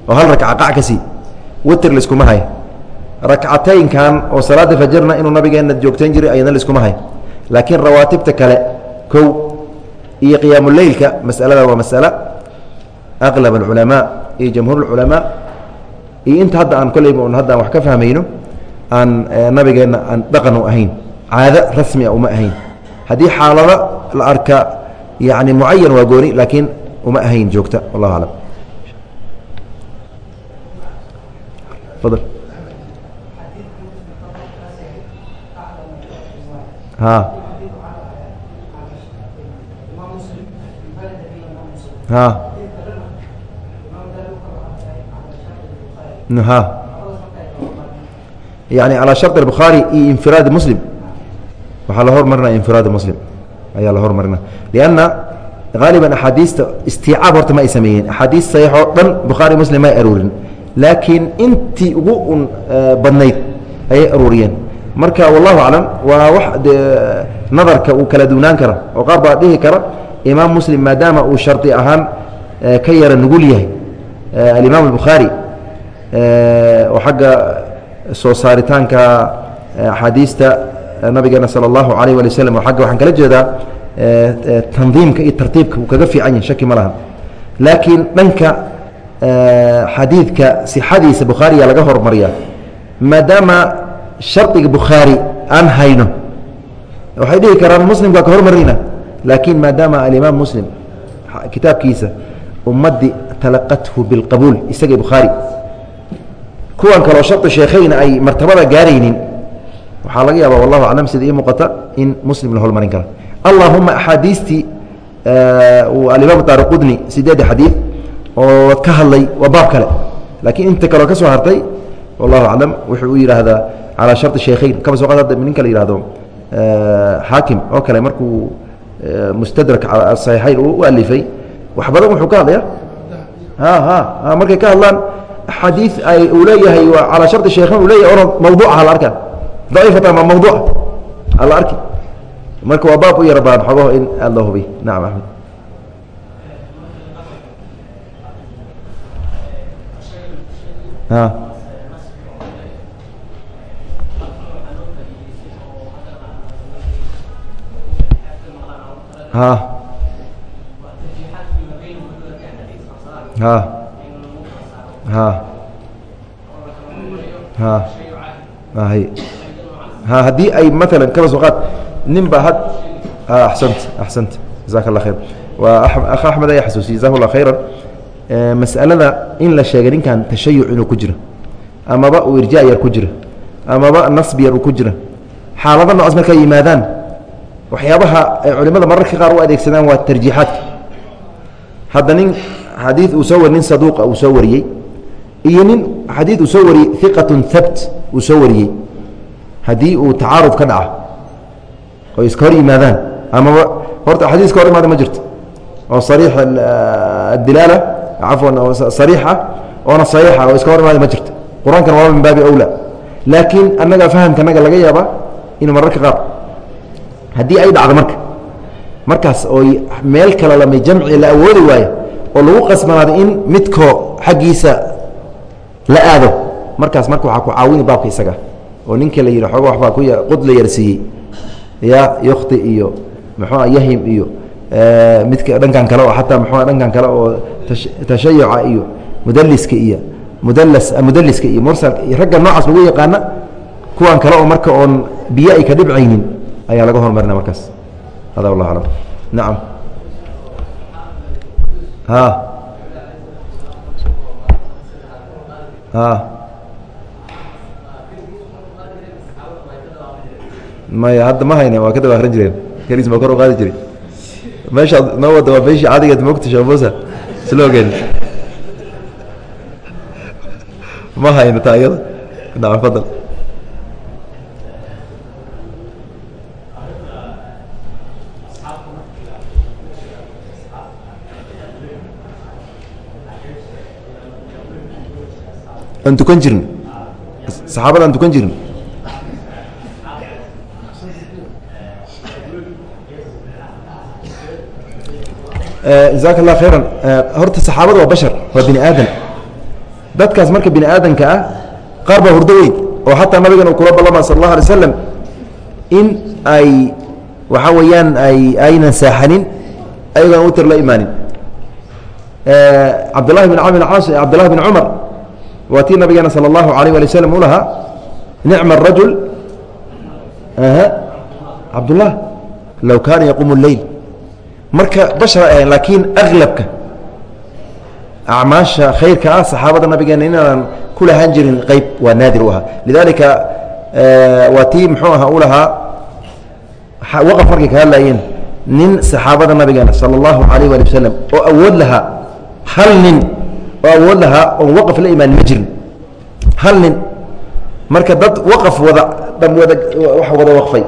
oo hal rakca qac ka sii. Witer liskuma haya rakcataynkan oo salaada fajarna inuu nabigeenna joogtayn jiray ayadna liskuma haya laakiin rawaatibta kale kow iyo qiyaamuleylka masalada waa masale aqlab alculamaa iyo jamhuur اculamaa iyo inta hadda aan kolleyba un hadda aan wax ka fahmayno aan nabigeenna aan dhaqan u ahayn. Caado rasmi a uma ahayn. Haddii xaalado la arka yani mucayan waa gooni laakiin uma ahayn joogta wallahu aclam fadl ha ha ha yani calى shart الbukhaari iyo infiraadi muslim waxaa la hormarinaya infiraadi muslim ayaa la hormarina lanna haaliban axaadiista istiicaab horta ma ay sameeyeen axaadiis saxiix oo dhan bukhaari muslim may aruurin laakiin intii ugu un badnayd ayay aruuriyeen. Marka wallahu aclam waa wax nadarka uu kala duwnaan kara oo qaar baa dhihi kara imaam muslim maadaama uu shardi ahaan ka yara nugul yahay. Alimaam albukhaari oo xagga soo saaritaanka axaadiista nabigeena sala allahu alayh wali waslm o agga waxaan kala jeedaa tandiimka iyo tartiibka uu kaga fiican yahi shaki ma lahan. Laakiin dhanka xadiidka sixadiisa bukhaariya laga hormariya maadaama shardiga bukhaari aan hayno. Waxay dhihi karaan muslimkaa ka hormarina laakiin maadaama alimaam muslim kitaabkiisa ummaddii talaqathu bilqabuul isaga bukhaari kuwan kaleo shardi sheekhayna ay martabada gaaraynin waxaa laga yaaba wallahu aclam sida ii muuqata in muslim la hormarin kara allahuma axaadiistii alimaam taariqudni sideedda xadiid oo ka hadlay waa baab kale. Laakiin inta kaleo ka soo hartay wallahu aclam wuxuu u yidhaahdaa calaa sharطi shaykhayn kaba soo qaad ninka la yihahdo xaakim oo kale markuu mustadrak saxiixayn u alifay wax badan wuxuu ka hadlaya ha markay ka hadlaan xadiid ay uu leeyahay calaa sharطi shaykhayn uu leeyahay ona mawduucaha la arka daciifata ma mawduuca ala arki marka waa baab u yara baan xogaho in aada loo hubiy nacam axmed ha ha ha ha ha hay ha haddii ay maalan kaba soo qaad nin ba had axsanta axsanta jaزaka اllah khayr waa akh axmed ayaa xasuusiyey jaزaku اllah khayra mas'alada in la sheegay ninkan tashayuc inuu ku jiro amaba uu irjaa yar ku jiro amaba nasbi yar uu ku jiro xaalada noocaas markay yimaadaan waxyaabaha ay culimada mararka qaar u adeegsadaan waa tarjiixaadka hadda nin xadiid uu soo wari nin saduuqa uu soo wariyey iyo nin xadiid uu soo wariyey iqatun habt uu soo wariyey haddii uu tacaarud ka dhaca oo iska hor yimaadaan amaba horta xadiis ka hor imaada ma jirto oo sariix adilaala cafwan oo sariix ah oona saxiixa oo iska hor imaada ma jirto qur'aankana waa min baabi awla laakiin annaga fahamkanaga laga yaaba inuu mararka qaar haddii ay dhacdo marka markaas oo meel kale lama jamci la awoodi waayo oo lagu qasbanaado in midkoo xaggiisa la aado markaas marka waxaa ku caawini baabka isaga oo ninka la yidhi xooga waxbaa qud la yarsiiyey ya yukti iyo muxuua yahim iyo midka dhankan kale oo xataa muxua dhankan kale oo tashayuca iyo mudaliska iyo mudalas mudaliska iyo mursalka iyo ragga noocaas lagu yaqaana kuwan kale oo marka oon biyo ay ka dhibcaynin ayaa laga hormarina markaas. Hada wallah alam nacam ha. Ha. Maya hadda ma hayne waa ka daba akrin jireen. Keliis baa kor u qaadi jiray meeshaad noo wadda waa meeshii cadigeed mogta shamusa slogan ma hayno taa iyada nacam fadal. Aan tukan jirin. Saxaabada aan tukan jirin Eh, jazaaka allah khayran eh, horta saxaabada waa bashar waa bini aadan. Dadkaas marka bini aadanka ah qaar baa hurdo weyn oo xataa nabigan uu kula ballama sal allah alay slam in ay waxaa weeyaan ay aynan saaxanin ayagoon utir la imaanin. Eh, cabdullahi bin amr cabdullahi bin cumar waa tii nabigeena sala allahu alayh wali waslm u nicma arajul cabdullah low kaana yaquumu leyl marka bashar ay ahayn laakiin aglabka acmaasha khayrka ah saxaabada nabigeena inaanan ku lahaan jirin qeyb waa naadir u ahaa. Lidaalika waa tii muxuu aha u waqaf markay ka hadlayeen nin saxaabada nabigeena sala allahu calayh waali wasalam oo awood lahaa hal nin oo awood lahaa oon waqaf la imaan ma jirin. Hal nin marka dad waqaf wada dham wada wax wada waqfay.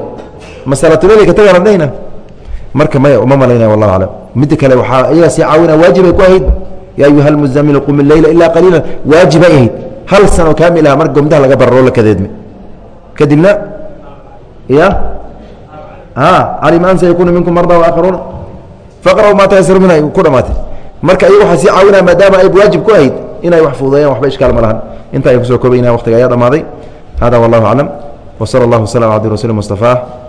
Masalatuleli ka tagana dhahayna marka maya uma malaynaya wallahu aclam midda kale waxaa iyagaa sii caawina waajibay ku ahayd yaa ayuha almuzamilu qum ileyla ilaa qaliila waajibay ahayd. Hal sanoo kaamil ah marka gomdaha laga bararo la kadeedme. Kadibna ya calima an sayakunu minkum marda waakharuuna faqra'u maa tayasaru minha ku dhamaatay. Marka iyaga waxaa sii caawinaya maadaama ay waajib ku ahayd inay wax fududeeyaan waxba ishkaal ma lahan. Inta ay ku soo koobayna waqtiga ayaa dhamaaday. Hada wallahu aclam wsala allahu waslam ala abdi mustafa